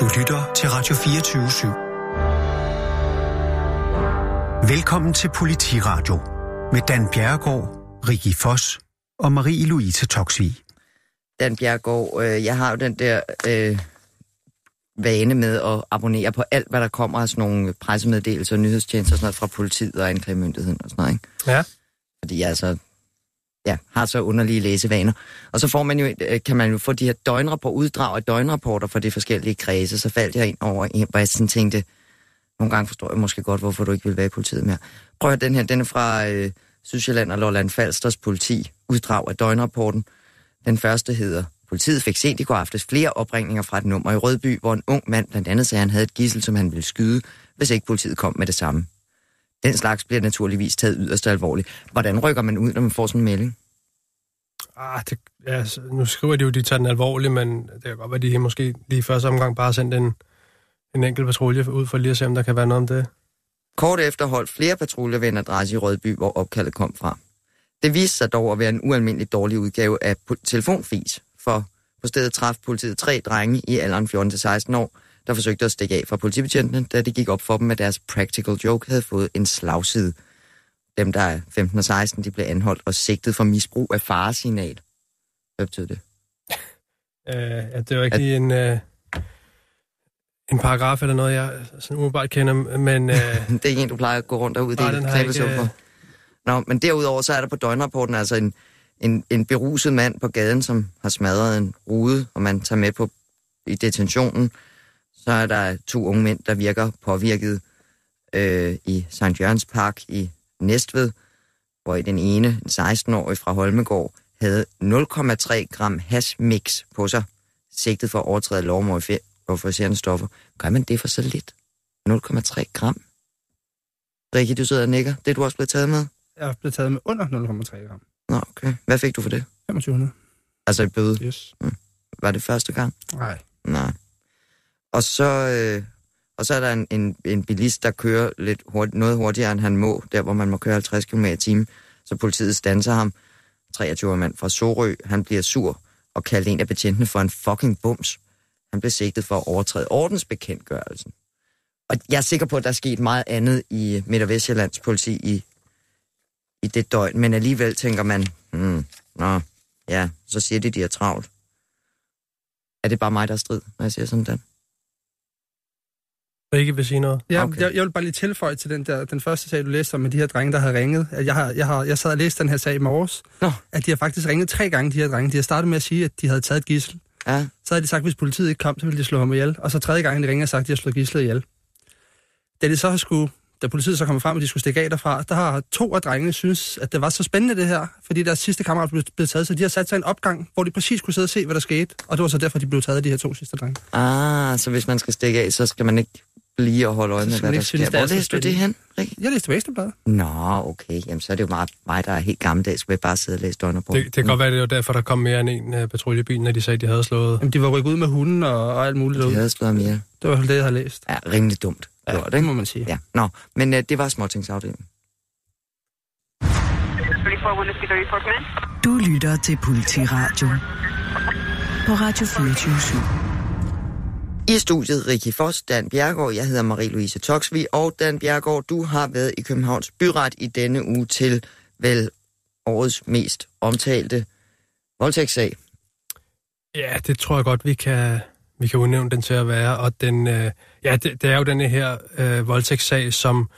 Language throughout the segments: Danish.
Du lytter til Radio 24 /7. Velkommen til Politiradio med Dan Bjerregaard, Rikki Foss og Marie-Louise Toksvig. Dan Bjergård, øh, jeg har jo den der øh, vane med at abonnere på alt, hvad der kommer af sådan nogle pressemeddelelser og nyhedstjenester og sådan noget fra politiet og anklagemyndigheden og sådan noget, ikke? Ja. Fordi jeg så, ja, har så underlige læsevaner. Og så får man jo, øh, kan man jo få de her døgnrapporter, uddrag af døgnrapporter fra de forskellige kredse, så faldt jeg ind over en, hvor jeg sådan tænkte, nogle gange forstår jeg måske godt, hvorfor du ikke vil være i politiet mere. Prøv at den her, den er fra øh, Sydsjælland og Lolland Falsters politi, uddrag af døgnrapporten. Den første hedder, politiet fik sent i går aftes flere opringninger fra et nummer i Rødby, hvor en ung mand blandt andet sagde, at han havde et gissel, som han ville skyde, hvis ikke politiet kom med det samme. Den slags bliver naturligvis taget yderst alvorligt. Hvordan rykker man ud, når man får sådan en melding? Ah, det, ja, så nu skriver de jo, at de tager den alvorligt, men det kan godt være, at de måske lige i første omgang bare sendt en, en enkelt patrulje ud for lige at se, om der kan være noget om det. Kort efter holdt flere patruljer ved en adresse i Rødby, hvor opkaldet kom fra. Det viste sig dog at være en ualmindelig dårlig udgave af telefonfis, for på stedet traf politiet tre drenge i alderen 14-16 år, der forsøgte at stikke af fra politibetjentene, da det gik op for dem, at deres practical joke havde fået en slagside. Dem, der er 15 og 16, de blev anholdt og sigtet for misbrug af faresignal. Hvad betyder det? Øh, ja, det jo ikke lige en, øh, en paragraf eller noget, jeg sådan umiddelbart kender, men øh, Det er en, du plejer at gå rundt og ud Nej, i den har jeg ikke, for. øh. Nå, men derudover så er der på døgnrapporten altså en, en, en beruset mand på gaden, som har smadret en rude, og man tager med på i detentionen. Så er der to unge mænd, der virker påvirket øh, i St. Jørgens Park i Næstved, hvor i den ene, en 16-årig fra Holmegård, havde 0,3 gram hashmix på sig, sigtet for at overtræde lov om euforiserende stoffer. Gør man det for så lidt? 0,3 gram? Rikke, du sidder og nikker. Det er du også blevet taget med? Jeg er blevet taget med under 0,3 gram. Nå, okay. Hvad fik du for det? 2500. Altså i bøde? Yes. Var det første gang? Nej. Nej. Og så, øh, og så er der en, en, en bilist, der kører lidt hurtigt, noget hurtigere, end han må, der hvor man må køre 50 km i timen. Så politiet stanser ham. 23 mand fra Sorø. Han bliver sur og kalder en af betjentene for en fucking bums. Han blev sigtet for at overtræde ordensbekendtgørelsen. Og jeg er sikker på, at der er sket meget andet i Midt- og Vestjyllands politi i, i det døgn, men alligevel tænker man, hmm, nå, ja, så siger de, de er travlt. Er det bare mig, der er strid, når jeg siger sådan den? Rikke vil sige noget. Ja, Okay. jeg, jeg vil bare lige tilføje til den, der, den første sag, du læste om med de her drenge, der havde ringet. At Jeg, har, jeg, har, jeg sad og læste den her sag i morges, Nå. at de har faktisk ringet tre gange, de her drenge. De har startet med at sige, at de havde taget et gissel. Ja, Så havde de sagt, at hvis politiet ikke kom, så ville de slå ham ihjel. Og så tredje gang, de ringede og sagt, at de har slået gislet ihjel. Da de så har skulle, da politiet så kom frem, og de skulle stikke af derfra, der har to af drengene synes, at det var så spændende det her, fordi deres sidste kammerat blev, blev taget, så de har sat sig en opgang, hvor de præcis kunne sidde og se, hvad der skete. Og det var så derfor, de blev taget af de her to sidste drenge. ah, så hvis man skal stikke af, så skal man ikke blive og holde øje Så med, hvad der sker. det er Hvor så læste du det hen, Rikke? Jeg læste på Ekstrabladet. Nå, okay. Jamen, så er det jo meget mig, der er helt gammeldags, vil bare sidde og læse døgner på. Det, det kan godt være, det var derfor, der kom mere end en uh, patruljebil, når de sagde, at de havde slået. Jamen, de var rykket ud med hunden og, og alt muligt De derude. havde slået mere. Det var det, jeg har læst. Ja, rimelig dumt. Ja, gjort, det må man sige. Ja, nå. Men uh, det var småtingsafdelingen. Du lytter til Politiradio på Radio 24 i studiet Rikki Foss, Dan Bjergård, jeg hedder Marie-Louise Toksvi, og Dan Bjergård, du har været i Københavns Byret i denne uge til vel årets mest omtalte voldtægtssag. Ja, det tror jeg godt, vi kan, vi kan udnævne den til at være. Og den, øh, ja, det, det er jo denne her øh, voldtægtssag, som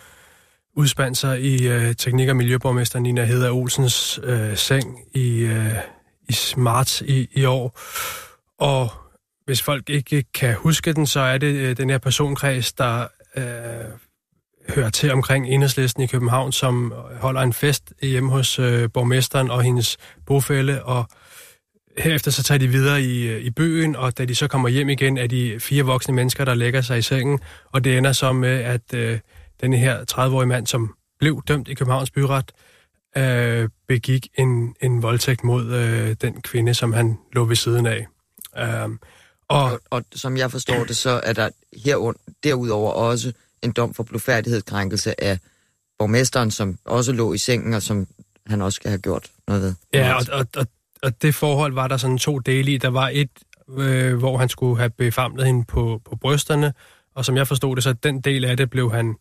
udspandt sig i øh, teknik- og miljøborgmester Nina Heder Olsens øh, seng i, øh, i marts i, i år. Og hvis folk ikke kan huske den, så er det øh, den her personkreds, der øh, hører til omkring enhedslisten i København, som holder en fest hjemme hos øh, borgmesteren og hendes bofælle, og herefter så tager de videre i, øh, i bøen, og da de så kommer hjem igen, er de fire voksne mennesker, der lægger sig i sengen, og det ender så med, at øh, den her 30-årige mand, som blev dømt i Københavns Byret, øh, begik en, en voldtægt mod øh, den kvinde, som han lå ved siden af. Øh, og Og, og som jeg forstår det, så er der herund, derudover også en dom for blufærdighedskrænkelse af borgmesteren, som også lå i sengen, og som han også skal have gjort noget ved. Ja, og, og, og, og det forhold var der sådan to dele i. Der var et øh, hvor han skulle have befamlet hende på, på brysterne, og som jeg forstod det, så den del af det blev han,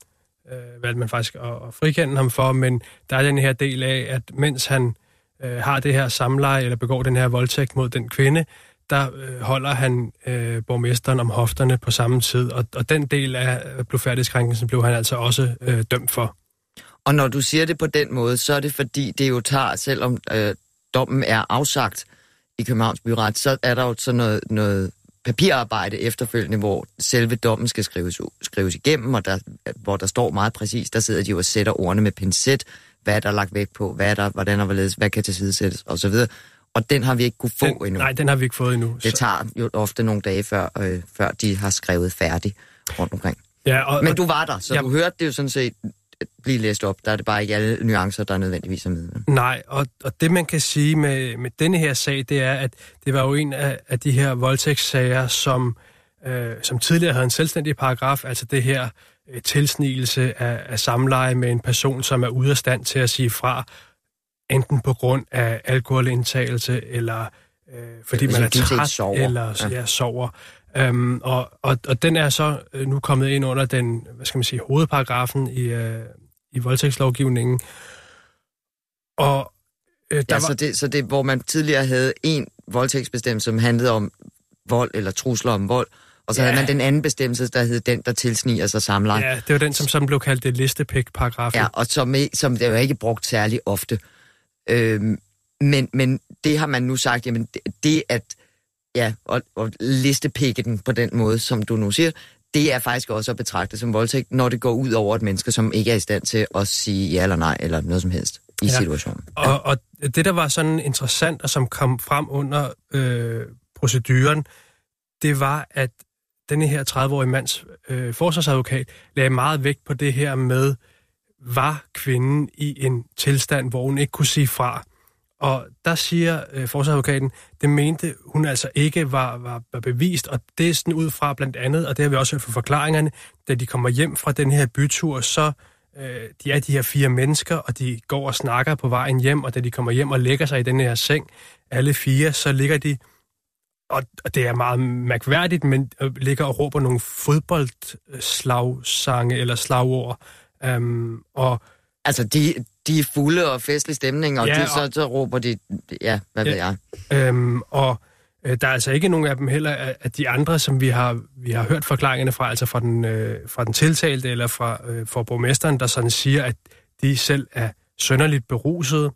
øh, valgte man faktisk at, at frikende ham for, men der er den her del af, at mens han øh, har det her samleje, eller begår den her voldtægt mod den kvinde, der øh, holder han øh, borgmesteren om hofterne på samme tid, og, og den del af øh, blodfærdighedskrænkelsen blev han altså også øh, dømt for. Og når du siger det på den måde, så er det fordi, det jo tager, selvom øh, dommen er afsagt i Københavns Byret, så er der jo sådan noget, noget papirarbejde efterfølgende, hvor selve dommen skal skrives, skrives igennem, og der, hvor der står meget præcist, der sidder de jo og sætter ordene med pincet, hvad er der lagt vægt på, hvad er der, hvordan og hvorledes, hvad kan tilsidesættes, osv. Og den har vi ikke kunne få den, endnu. Nej, den har vi ikke fået endnu. Det tager jo ofte nogle dage før, øh, før de har skrevet færdigt rundt omkring. Ja, og, Men du var der, så ja. du hørte det jo sådan set blive læst op. Der er det bare ikke alle nuancer, der er nødvendigvis er med. Nej, og, og det man kan sige med, med denne her sag, det er, at det var jo en af, af de her voldtægtssager, som, øh, som tidligere havde en selvstændig paragraf, altså det her øh, tilsnigelse af, af samleje med en person, som er ude af stand til at sige fra, enten på grund af alkoholindtagelse, eller øh, fordi Hvis man er træt, sover. eller Ja. sover. Um, og, og, og den er så øh, nu kommet ind under den, hvad skal man sige, hovedparagrafen i, øh, i voldtægtslovgivningen. Og øh, der Ja, var, så det, så det, hvor man tidligere havde en voldtægtsbestemmelse, som handlede om vold eller trusler om vold, og så Ja. havde man den anden bestemmelse, der hed den, der tilsniger sig samleje. ja, det var den, som sådan blev kaldt det listepik-paragrafen. Ja, og som, som det jo ikke brugt særlig ofte. Øhm, men, men det har man nu sagt, jamen det, det at ja, og, og listepikke den på den måde, som du nu siger, det er faktisk også at betragte som voldtægt, når det går ud over et menneske, som ikke er i stand til at sige ja eller nej, eller noget som helst i Ja. situationen. Og, og det, der var sådan interessant, og som kom frem under øh, proceduren, det var, at denne her 30-årige mands øh, forsvarsadvokat lagde meget vægt på det her med, var kvinden i en tilstand, hvor hun ikke kunne sige fra. Og der siger øh, forsvarsadvokaten, det mente hun altså ikke var, var, var bevist, og det er sådan ud fra blandt andet, og det har vi også hørt fra forklaringerne, da de kommer hjem fra den her bytur, så øh, de er de her fire mennesker, og de går og snakker på vejen hjem, og da de kommer hjem og lægger sig i den her seng, alle fire, så ligger de, og, og det er meget mærkværdigt, men øh, ligger og råber nogle fodboldslagsange eller slagord. Um, og Altså, de, de er fulde og festlig stemning, og, Ja, de, og- så, så råber de, ja, hvad Ja. ved jeg. Øhm, og øh, der er altså ikke nogen af dem heller af, af de andre, som vi har, vi har hørt forklaringerne fra, altså fra den, øh, fra den tiltalte eller fra, øh, fra borgmesteren, der sådan siger, at de selv er sønderligt beruset.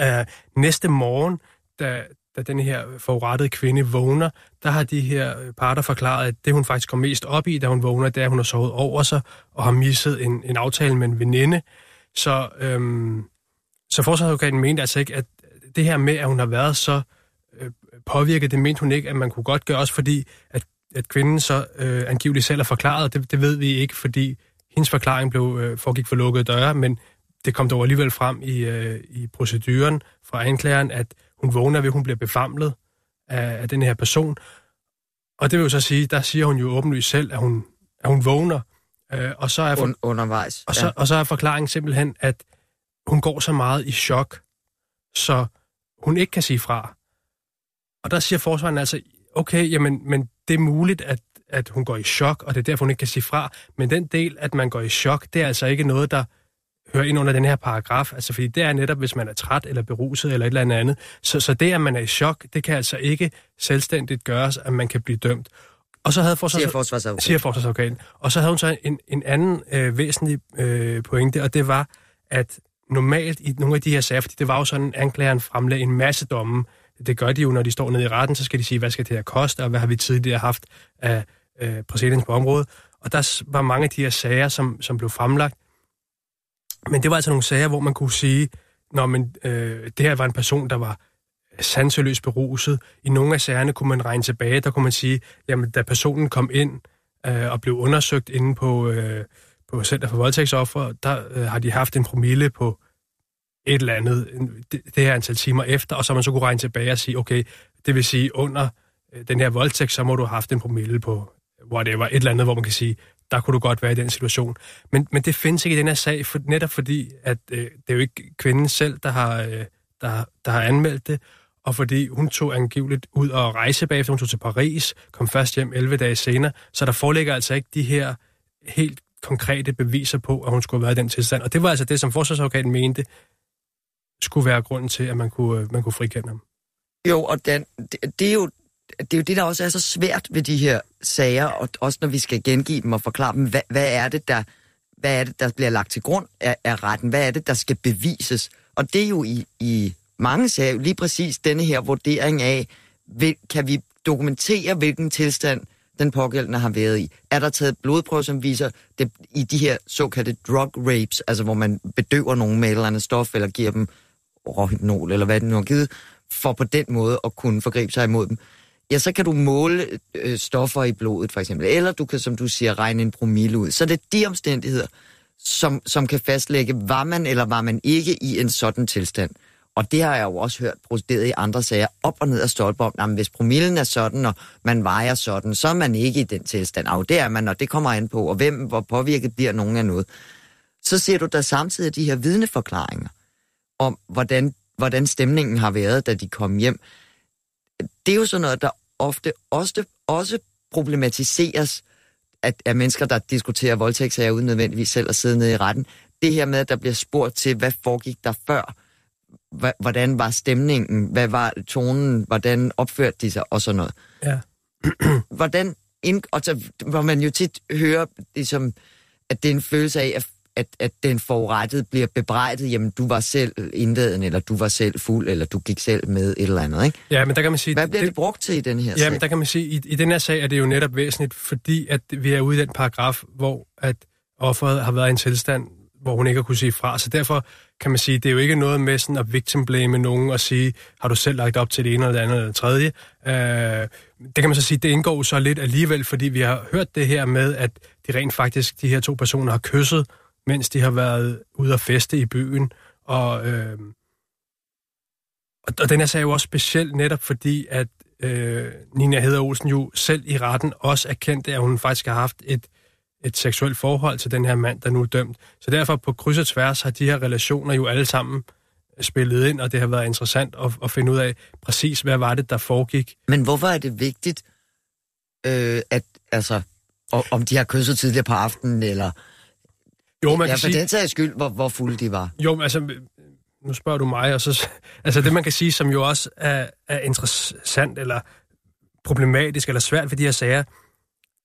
Øh, næste morgen, da, da den her forurettede kvinde vågner, der har de her øh, parter forklaret, at det hun faktisk går mest op i, da hun vågner, det er, at hun har sovet over sig og har misset en, en aftale med en veninde. Så, øhm, så forsvarsadvokaten mente altså ikke, at det her med, at hun har været så øh, påvirket, det mente hun ikke, at man kunne godt gøre, også fordi, at, at kvinden så øh, angiveligt selv har forklaret, det, det ved vi ikke, fordi hendes forklaring blev, øh, foregik for lukkede døre, men det kom dog alligevel frem i, øh, i proceduren fra anklageren, at hun vågner ved, at hun bliver befamlet af, af den her person. Og det vil jo så sige, der siger hun jo åbenlyst selv, at hun, at hun vågner, øh, og så er for, Un, undervejs. og så, ja. og så er forklaringen simpelthen, at hun går så meget i chok, så hun ikke kan sige fra. Og der siger forsvaren altså, okay, jamen, men det er muligt, at, at hun går i chok, og det er derfor, hun ikke kan sige fra. Men den del, at man går i chok, det er altså ikke noget, der hører ind under den her paragraf. Altså, fordi det er netop, hvis man er træt eller beruset eller et eller andet. Så, så det, at man er i chok, det kan altså ikke selvstændigt gøres, at man kan blive dømt. Og så havde forsvars... Siger forsvarsadvokaten. Siger forsvarsadvokaten. Og så havde hun så en, en anden øh, væsentlig øh, pointe, og det var, at normalt i nogle af de her sager, fordi det var jo sådan, at anklageren fremlagde en masse domme. Det gør de jo, når de står nede i retten, så skal de sige, hvad skal det her koste, og hvad har vi tidligere haft af øh, præcedens på området. Og der var mange af de her sager, som, som blev fremlagt. Men det var altså nogle sager, hvor man kunne sige, når man, øh, det her var en person, der var sanseløst beruset. I nogle af sagerne kunne man regne tilbage, der kunne man sige, jamen da personen kom ind øh, og blev undersøgt inde på, øh, på Center for Voldtægtsoffer, der øh, har de haft en promille på et eller andet, det, det her antal timer efter, og så man så kunne regne tilbage og sige, okay, det vil sige under øh, den her voldtægt, så må du have haft en promille på whatever, et eller andet, hvor man kan sige, der kunne du godt være i den situation. Men, men det findes ikke i den her sag, for, netop fordi, at øh, det er jo ikke kvinden selv, der har, øh, der, der har anmeldt det, og fordi hun tog angiveligt ud og rejse bagefter, hun tog til Paris, kom først hjem 11 dage senere, så der foreligger altså ikke de her helt konkrete beviser på, at hun skulle have været i den tilstand. Og det var altså det, som forsvarsadvokaten mente, skulle være grunden til, at man kunne, øh, man kunne frikende ham. Jo, og den, det, det, er jo, det er jo det, der også er så svært ved de her sager, og også når vi skal gengive dem og forklare dem, hvad, hvad er det, der hvad er det, der bliver lagt til grund af, af retten? Hvad er det, der skal bevises? Og det er jo i, i mange sager lige præcis denne her vurdering af, vil, kan vi dokumentere, hvilken tilstand den pågældende har været i? Er der taget blodprøver, som viser det i de her såkaldte drug rapes, altså hvor man bedøver nogen med et eller andet stof, eller giver dem rohypnol, eller hvad det nu har givet, for på den måde at kunne forgribe sig imod dem? Ja, så kan du måle øh, stoffer i blodet, for eksempel. Eller du kan, som du siger, regne en promille ud. Så det er de omstændigheder, som, som kan fastlægge, var man eller var man ikke i en sådan tilstand. Og det har jeg jo også hørt procederet i andre sager, op og ned af stolper om, jamen, hvis promillen er sådan, og man vejer sådan, så er man ikke i den tilstand. Og det er man, og det kommer an på, og hvem, hvor påvirket bliver nogen af noget. Så ser du der samtidig de her vidneforklaringer om, hvordan, hvordan stemningen har været, da de kom hjem. Det er jo sådan noget, der ofte også, også problematiseres af, af mennesker, der diskuterer voldtægtssager uden nødvendigvis selv at sidde nede i retten. Det her med, at der bliver spurgt til, hvad foregik der før? Hvordan var stemningen? Hvad var tonen? Hvordan opførte de sig? Og sådan noget. Ja. hvordan ind, og så, hvor man jo tit hører, ligesom, at det er en følelse af, at at, at den forurettede bliver bebrejdet, jamen du var selv indvaden, eller du var selv fuld, eller du gik selv med et eller andet, ikke? Ja, men der kan man sige... Hvad bliver det, det brugt til i den her ja, sag? men der kan man sige, i, i den her sag er det jo netop væsentligt, fordi at vi er ude i den paragraf, hvor at offeret har været i en tilstand, hvor hun ikke har kunne sige fra. Så derfor kan man sige, det er jo ikke noget med sådan at victim blame nogen og sige, har du selv lagt op til det ene eller det andet eller det tredje. Øh, det kan man så sige, det indgår så lidt alligevel, fordi vi har hørt det her med, at de rent faktisk, de her to personer har kysset mens de har været ude at feste i byen. Og, øh, og, og den her sag er jo også speciel netop fordi, at øh, Nina Heder Olsen jo selv i retten også erkendte, at hun faktisk har haft et, et seksuelt forhold til den her mand, der nu er dømt. Så derfor på kryds og tværs har de her relationer jo alle sammen spillet ind, og det har været interessant at, at finde ud af præcis, hvad var det, der foregik. Men hvorfor er det vigtigt, øh, at altså, om de har kysset tidligere på aftenen, eller jo, man ja, kan for sige... den sags skyld, hvor, hvor fulde de var. Jo, altså, nu spørger du mig, og så... Altså, det man kan sige, som jo også er, er interessant, eller problematisk, eller svært ved de her sager,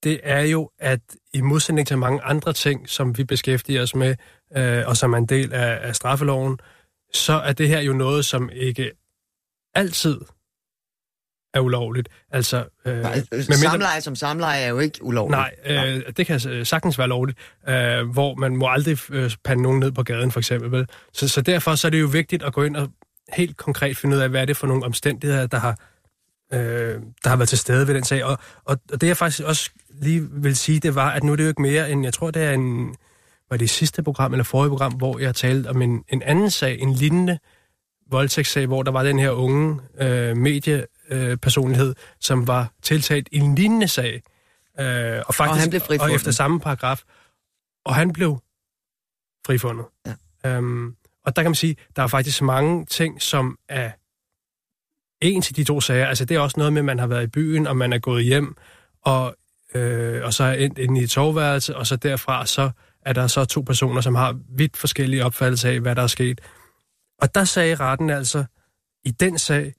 det er jo, at i modsætning til mange andre ting, som vi beskæftiger os med, øh, og som er en del af, af straffeloven, så er det her jo noget, som ikke altid er ulovligt. Altså, øh, nej, samleje som samleje er jo ikke ulovligt. Nej, øh, det kan øh, sagtens være lovligt, øh, hvor man må aldrig øh, pande nogen ned på gaden, for eksempel. Vel? Så, så derfor så er det jo vigtigt at gå ind og helt konkret finde ud af, hvad er det for nogle omstændigheder, der har, øh, der har været til stede ved den sag. Og, og, og det jeg faktisk også lige vil sige, det var, at nu er det jo ikke mere end, jeg tror det er en, var det sidste program eller forrige program, hvor jeg talte om en, en anden sag, en lignende voldtægtssag, hvor der var den her unge øh, medie øh, personlighed, som var tiltalt i en lignende sag. Øh, og, faktisk, og han blev frifundet. Og efter samme paragraf. Og han blev frifundet. Ja. Øhm, og der kan man sige, der er faktisk mange ting, som er en til de to sager. Altså det er også noget med, at man har været i byen, og man er gået hjem, og, øh, og så er endt ind i et soveværelse, og så derfra så er der så to personer, som har vidt forskellige opfattelser af, hvad der er sket. Og der sagde retten altså, i den sag,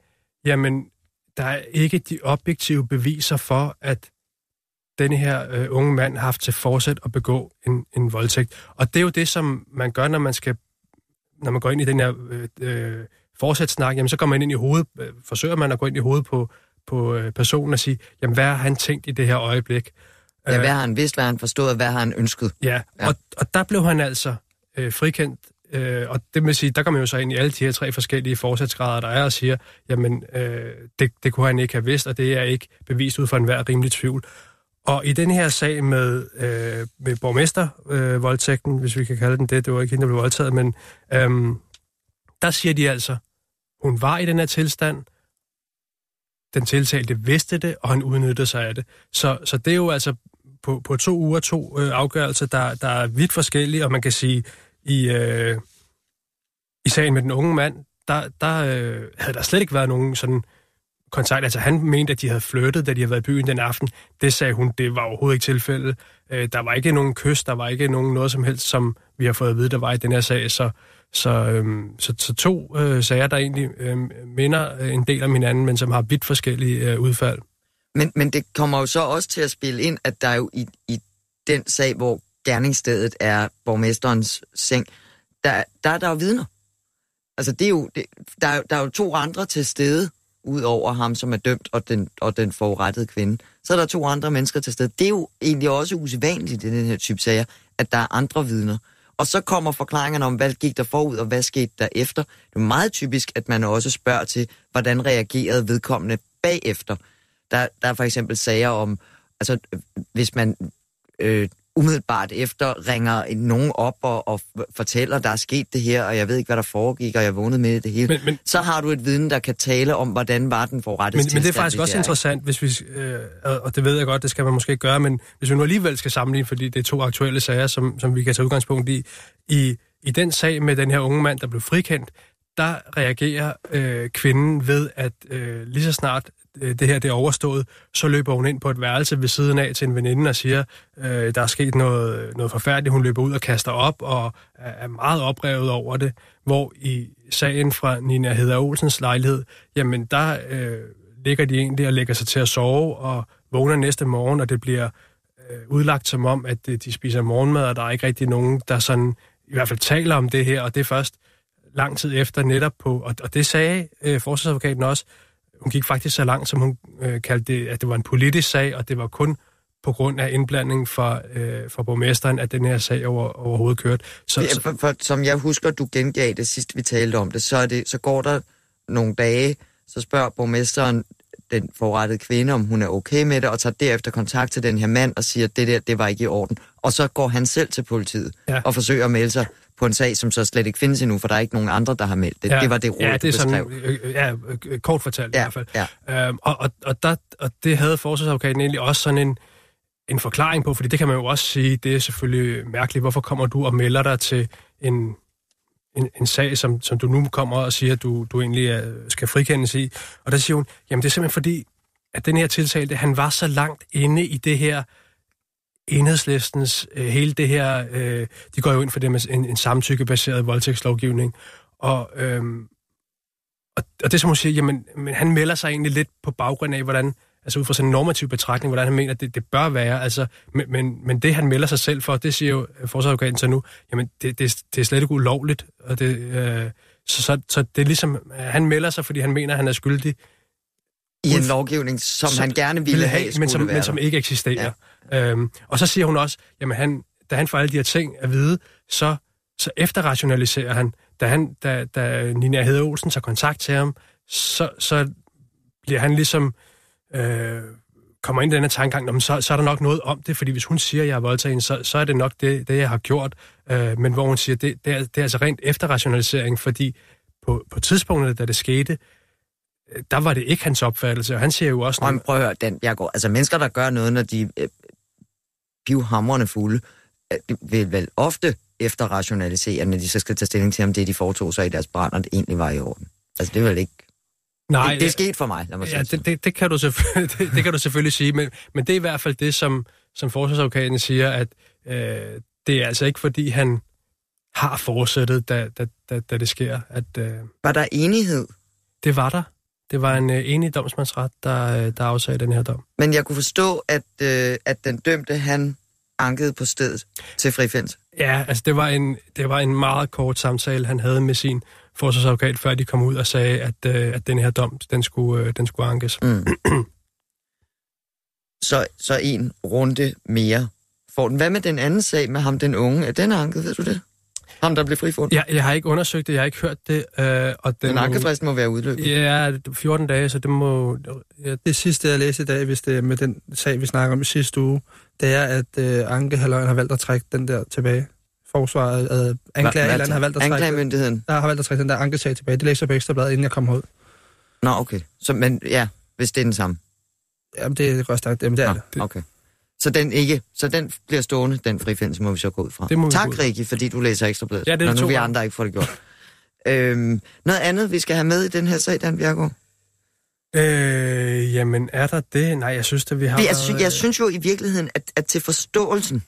jamen, der er ikke de objektive beviser for, at denne her øh, unge mand har haft til forsæt at begå en, en voldtægt. Og det er jo det, som man gør, når man skal når man går ind i den her øh, øh, forsætssnak, jamen så går man ind i hovedet, øh, forsøger man at gå ind i hovedet på, på øh, personen og sige, jamen hvad har han tænkt i det her øjeblik? Ja, hvad har han vidst, hvad har han forstået, hvad har han ønsket? Ja, ja. Og, og der blev han altså øh, frikendt Øh, og det vil sige, der kommer jo så ind i alle de her tre forskellige forsætsgrader, der er, og siger, jamen, øh, det, det kunne han ikke have vidst, og det er ikke bevist ud fra enhver rimelig tvivl. Og i den her sag med, øh, med borgmestervoldtægten, øh, hvis vi kan kalde den det, det var ikke hende, der blev voldtaget, men øh, der siger de altså, hun var i den her tilstand, den tiltalte vidste det, og han udnyttede sig af det. Så, så det er jo altså på, på to uger to øh, afgørelser, der, der er vidt forskellige, og man kan sige, i, øh, i sagen med den unge mand, der, der øh, havde der slet ikke været nogen sådan kontakt. Altså han mente, at de havde flyttet, da de havde været i byen den aften. Det sagde hun, det var overhovedet ikke tilfældet. Øh, der var ikke nogen kys, der var ikke nogen noget som helst, som vi har fået at vide, der var i den her sag. Så, så, øh, så, så to øh, sager, der egentlig øhm, øh, minder en del om hinanden, men som har vidt forskellige øh, udfald. Men, men det kommer jo så også til at spille ind, at der jo i, i den sag, hvor gerningsstedet er borgmesterens seng, der, der er der jo vidner. Altså, det er jo, det, der, er, der er jo to andre til stede, ud over ham, som er dømt, og den, og den forurettede kvinde. Så er der to andre mennesker til stede. Det er jo egentlig også usædvanligt i den her type sager, at der er andre vidner. Og så kommer forklaringerne om, hvad gik der forud, og hvad skete der efter. Det er meget typisk, at man også spørger til, hvordan reagerede vedkommende bagefter. Der, der er for eksempel sager om, altså hvis man øh, umiddelbart efter ringer nogen op og, og fortæller, der er sket det her, og jeg ved ikke, hvad der foregik, og jeg vågnede med det hele, men, men, så har du et viden, der kan tale om, hvordan var den forrettede men, men det er faktisk også interessant, hvis vi, øh, og det ved jeg godt, det skal man måske ikke gøre, men hvis vi nu alligevel skal sammenligne, fordi det er to aktuelle sager, som, som vi kan tage udgangspunkt i, i, i den sag med den her unge mand, der blev frikendt, der reagerer øh, kvinden ved, at øh, lige så snart Øh, det her det er overstået, så løber hun ind på et værelse ved siden af til en veninde og siger, øh, der er sket noget, noget forfærdeligt. Hun løber ud og kaster op og er meget oprevet over det. Hvor i sagen fra Nina Hedder Olsens lejlighed, jamen der øh, ligger de egentlig og lægger sig til at sove og vågner næste morgen, og det bliver øh, udlagt som om, at øh, de spiser morgenmad, og der er ikke rigtig nogen, der sådan i hvert fald taler om det her, og det er først lang tid efter netop på, og, og det sagde øh, forsvarsadvokaten også, hun gik faktisk så langt, som hun øh, kaldte det, at det var en politisk sag, og det var kun på grund af indblanding fra, øh, fra borgmesteren, at den her sag over, overhovedet kørte. Så, ja, for, for, som jeg husker, du gengav det sidst, vi talte om det, så, er det, så går der nogle dage, så spørger borgmesteren den forrettede kvinde, om hun er okay med det, og tager derefter kontakt til den her mand og siger, at det der, det var ikke i orden. Og så går han selv til politiet ja. og forsøger at melde sig på en sag, som så slet ikke findes endnu, for der er ikke nogen andre, der har meldt det. Ja, det var det råd, ja, det er sådan, øh, øh, ja, øh, kort fortalt ja, i hvert fald. Ja. Øhm, og, og, og, der, og det havde forsvarsadvokaten egentlig også sådan en, en forklaring på, fordi det kan man jo også sige, det er selvfølgelig mærkeligt. Hvorfor kommer du og melder dig til en, en, en sag, som, som du nu kommer og siger, at du, du egentlig er, skal frikendes i? Og der siger hun, jamen det er simpelthen fordi, at den her tiltalte, han var så langt inde i det her enhedslistens, øh, hele det her, øh, de går jo ind for det med en, en samtykkebaseret voldtægtslovgivning, og, øh, og, og det som hun siger, jamen, men han melder sig egentlig lidt på baggrund af, hvordan, altså ud fra sådan en normativ betragtning, hvordan han mener, at det, det bør være, altså, men, men, men det han melder sig selv for, det siger jo øh, forsvarsadvokaten så nu, jamen, det, det, det er slet ikke ulovligt, og det, øh, så, så, så det er ligesom, øh, han melder sig, fordi han mener, at han er skyldig, i en lovgivning, som, som han gerne ville have, men som, men som ikke eksisterer. Ja. Øhm, og så siger hun også, jamen han, da han får alle de her ting at vide, så, så efterrationaliserer han. Da, han, da, da Nina Hede Olsen tager kontakt til ham, så, så bliver han ligesom... Øh, kommer ind i denne tankegang, så, så er der nok noget om det, fordi hvis hun siger, at jeg har voldtaget så, så er det nok det, det jeg har gjort. Øh, men hvor hun siger, det, det, er, det er altså rent efterrationalisering, fordi på, på tidspunktet, da det skete, der var det ikke hans opfattelse, og han siger jo også... Noget... prøv at høre, den, jeg går, altså mennesker, der gør noget, når de øh, pivhamrende fulde, øh, vil vel ofte efterrationalisere, når de så skal tage stilling til, om det, de foretog sig i deres brand, og det egentlig var i orden. Altså, det er vel ikke... Nej, det, det er sket for mig, lad mig ja, det, det, det, kan du det, det kan du selvfølgelig sige, men, men det er i hvert fald det, som, som forsvarsadvokaten siger, at øh, det er altså ikke, fordi han har forsættet, da, da, da, da det sker. At, øh, var der enighed? Det var der. Det var en øh, enig domsmandsret, der, øh, der afsagde den her dom. Men jeg kunne forstå, at, øh, at den dømte, han ankede på stedet til frifindelse. Ja, altså det var, en, det var en meget kort samtale, han havde med sin forsvarsadvokat, før de kom ud og sagde, at, øh, at den her dom, den skulle, øh, den skulle ankes. Mm. så, så en runde mere får den. Hvad med den anden sag med ham, den unge? Er den anket, ved du det? Ham, der blev frifundet? Ja, jeg har ikke undersøgt det, jeg har ikke hørt det. Øh, og den, den ankefristen må være udløbet? Ja, 14 dage, så det må... Ja. Det sidste, jeg læste i dag, hvis det er med den sag, vi snakker om i sidste uge, det er, at øh, Ankehaløjen har valgt at trække den der tilbage. Forsvaret, øh, anklager eller har valgt at trække... Anklagemyndigheden? Der har valgt at trække den der ankesag tilbage. Det læser jeg på Ekstrabladet, inden jeg kom ud. Nå, okay. Så, men ja, hvis det er den samme. Jamen, det er godt stærkt. Jamen, det er Nå, det. Okay. Så den ikke, så den bliver stående, den frifindelse må vi så gå ud fra. Tak, Rikke, fordi du læser Ekstrabladet, ja, det når nu vi andre ikke får det gjort. Øhm, noget andet, vi skal have med i den her sag, Dan Bjergård? Øh, jamen, er der det? Nej, jeg synes, at vi har... Jeg, sy- jeg synes jo i virkeligheden, at, at til forståelsen,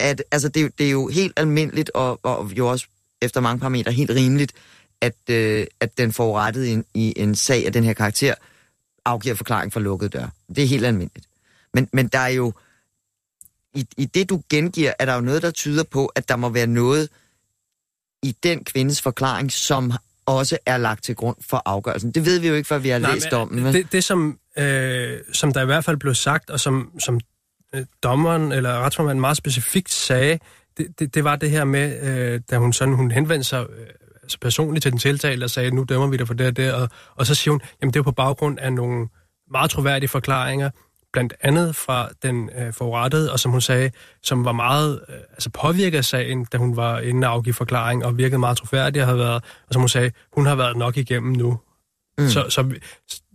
at altså, det, er det er jo helt almindeligt, og, og jo også efter mange parametre helt rimeligt, at, øh, at den forurettede i en, i en sag af den her karakter afgiver forklaring for lukkede dør. Det er helt almindeligt. Men, men der er jo, i, i det du gengiver, er der jo noget, der tyder på, at der må være noget i den kvindes forklaring, som også er lagt til grund for afgørelsen. Det ved vi jo ikke, før vi har Nej, læst men, om den. vel? Det, det som, øh, som der i hvert fald blev sagt, og som, som øh, dommeren eller retsformanden meget specifikt sagde, det, det, det var det her med, øh, da hun sådan hun henvendte sig øh, altså personligt til den tiltalte og sagde, nu dømmer vi dig for det og det, og, og så siger hun, jamen det er på baggrund af nogle meget troværdige forklaringer, blandt andet fra den øh, forurettede, og som hun sagde, som var meget øh, altså påvirket af sagen, da hun var inde og afgive forklaring, og virkede meget troværdig og havde været, og som hun sagde, hun har været nok igennem nu. Mm. Så, så,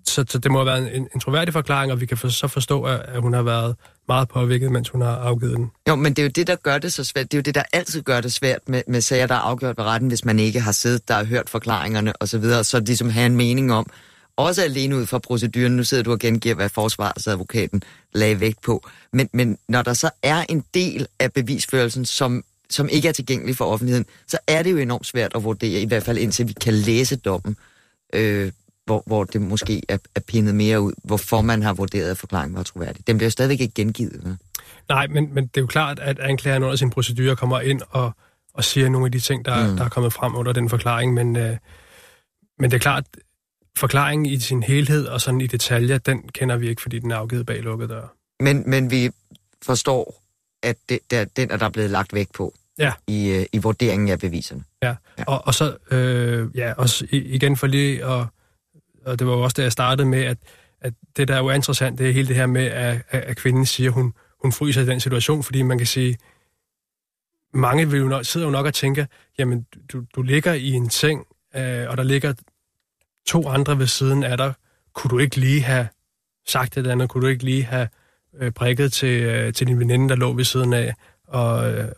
så, så det må have været en, en troværdig forklaring, og vi kan for, så forstå, at, at hun har været meget påvirket, mens hun har afgivet den. Jo, men det er jo det, der gør det så svært. Det er jo det, der altid gør det svært med, med sager, der er afgjort ved retten, hvis man ikke har siddet der og hørt forklaringerne osv., så, videre, så ligesom have en mening om, også alene ud fra proceduren, nu sidder du og gengiver, hvad forsvarsadvokaten lagde vægt på, men, men når der så er en del af bevisførelsen, som, som ikke er tilgængelig for offentligheden, så er det jo enormt svært at vurdere, i hvert fald indtil vi kan læse dommen, øh, hvor, hvor det måske er, er pindet mere ud, hvorfor man har vurderet, at forklaringen var troværdig. Den bliver stadigvæk ikke gengivet. Vel? Nej, men, men det er jo klart, at anklageren under sin procedure kommer ind og, og siger nogle af de ting, der, mm. der er kommet frem under den forklaring, men, øh, men det er klart, forklaringen i sin helhed og sådan i detaljer, den kender vi ikke, fordi den er afgivet bag lukkede døre. Men, men vi forstår, at det, der, den er der blevet lagt vægt på Ja. i, øh, i vurderingen af beviserne. Ja, Ja. Og, og så, øh, ja, også igen for lige, og, og det var jo også der, jeg startede med, at, at det, der er jo er interessant, det er hele det her med, at, at at kvinden siger, at hun, hun fryser i den situation, fordi man kan sige, mange vil jo nok, sidder jo nok og tænker, jamen, du, du ligger i en seng, øh, og der ligger to andre ved siden af dig. Kunne du ikke lige have sagt det andet? Kunne du ikke lige have øh, prikket til, øh, til din veninde, der lå ved siden af, og, øh,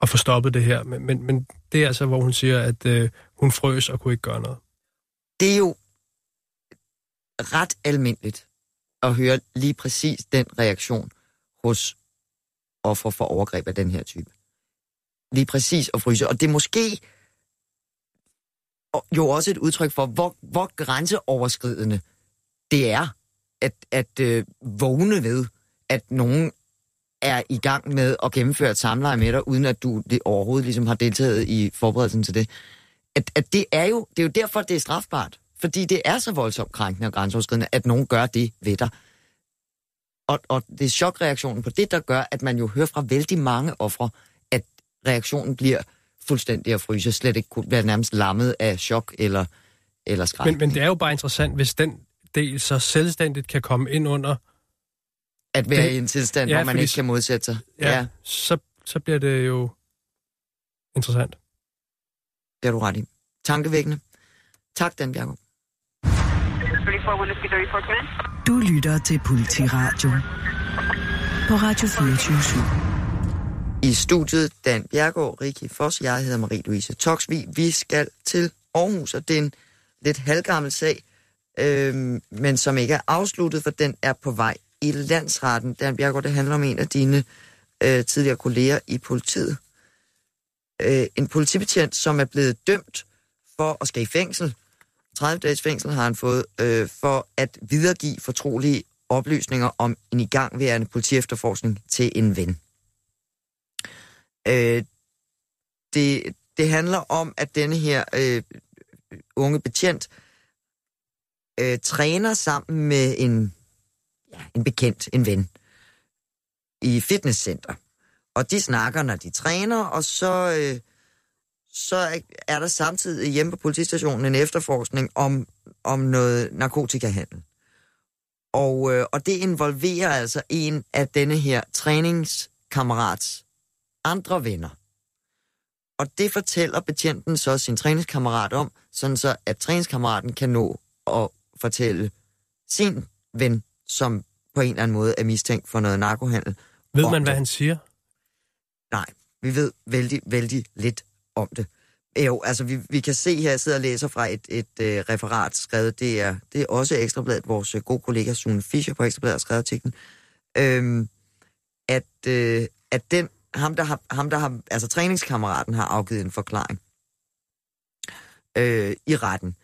og få stoppet det her? Men, men, men det er altså, hvor hun siger, at øh, hun frøs og kunne ikke gøre noget. Det er jo ret almindeligt at høre lige præcis den reaktion hos ofre for overgreb af den her type. Lige præcis at fryse. Og det er måske jo også et udtryk for, hvor, hvor grænseoverskridende det er at, at øh, vågne ved, at nogen er i gang med at gennemføre et samleje med dig, uden at du det overhovedet ligesom har deltaget i forberedelsen til det. At, at det er jo det er jo derfor, det er strafbart. Fordi det er så voldsomt krænkende og grænseoverskridende, at nogen gør det ved dig. Og, og det er chokreaktionen på det, der gør, at man jo hører fra vældig mange ofre, at reaktionen bliver fuldstændig at fryse, slet ikke kunne være nærmest lammet af chok eller, eller skræk. Men, men det er jo bare interessant, hvis den del så selvstændigt kan komme ind under, at være det- i en tilstand, Ja, hvor man fordi- ikke kan modsætte sig. ja, Ja. Så, så bliver det jo interessant. Det har du ret i. Tankevækkende. Tak, Dan Bjergo. 34 Whiskey 34 command. Du lytter til Politiradio på Radio 24 i studiet Dan Bjergård, Rikki Foss, jeg hedder Marie-Louise Toksvig. Vi skal til Aarhus, og det er en lidt halvgammel sag, øh, men som ikke er afsluttet, for den er på vej i landsretten. Dan Bjergård, det handler om en af dine øh, tidligere kolleger i politiet. Øh, en politibetjent, som er blevet dømt for at skal i fængsel. 30 dages fængsel har han fået øh, for at videregive fortrolige oplysninger om en igangværende politiefterforskning til en ven. Øh, det, det handler om, at denne her øh, unge betjent øh, træner sammen med en, ja, en bekendt, en ven, i fitnesscenter. Og de snakker, når de træner, og så, øh, så er der samtidig hjemme på politistationen en efterforskning om, om noget narkotikahandel. Og, øh, og det involverer altså en af denne her træningskammerats andre venner. Og det fortæller betjenten så sin træningskammerat om, sådan så at træningskammeraten kan nå at fortælle sin ven, som på en eller anden måde er mistænkt for noget narkohandel. Ved man, det. hvad han siger? Nej, vi ved vældig, vældig lidt om det. Jo, altså vi, vi kan se her, jeg sidder og læser fra et, et uh, referat skrevet, det er, det er også Ekstrabladet, vores uh, gode kollega Sune Fischer på Ekstrabladet har skrevet artiklen, øhm, at, uh, at den, ham der, har, ham der har, altså træningskammeraten har afgivet en forklaring øh, i retten.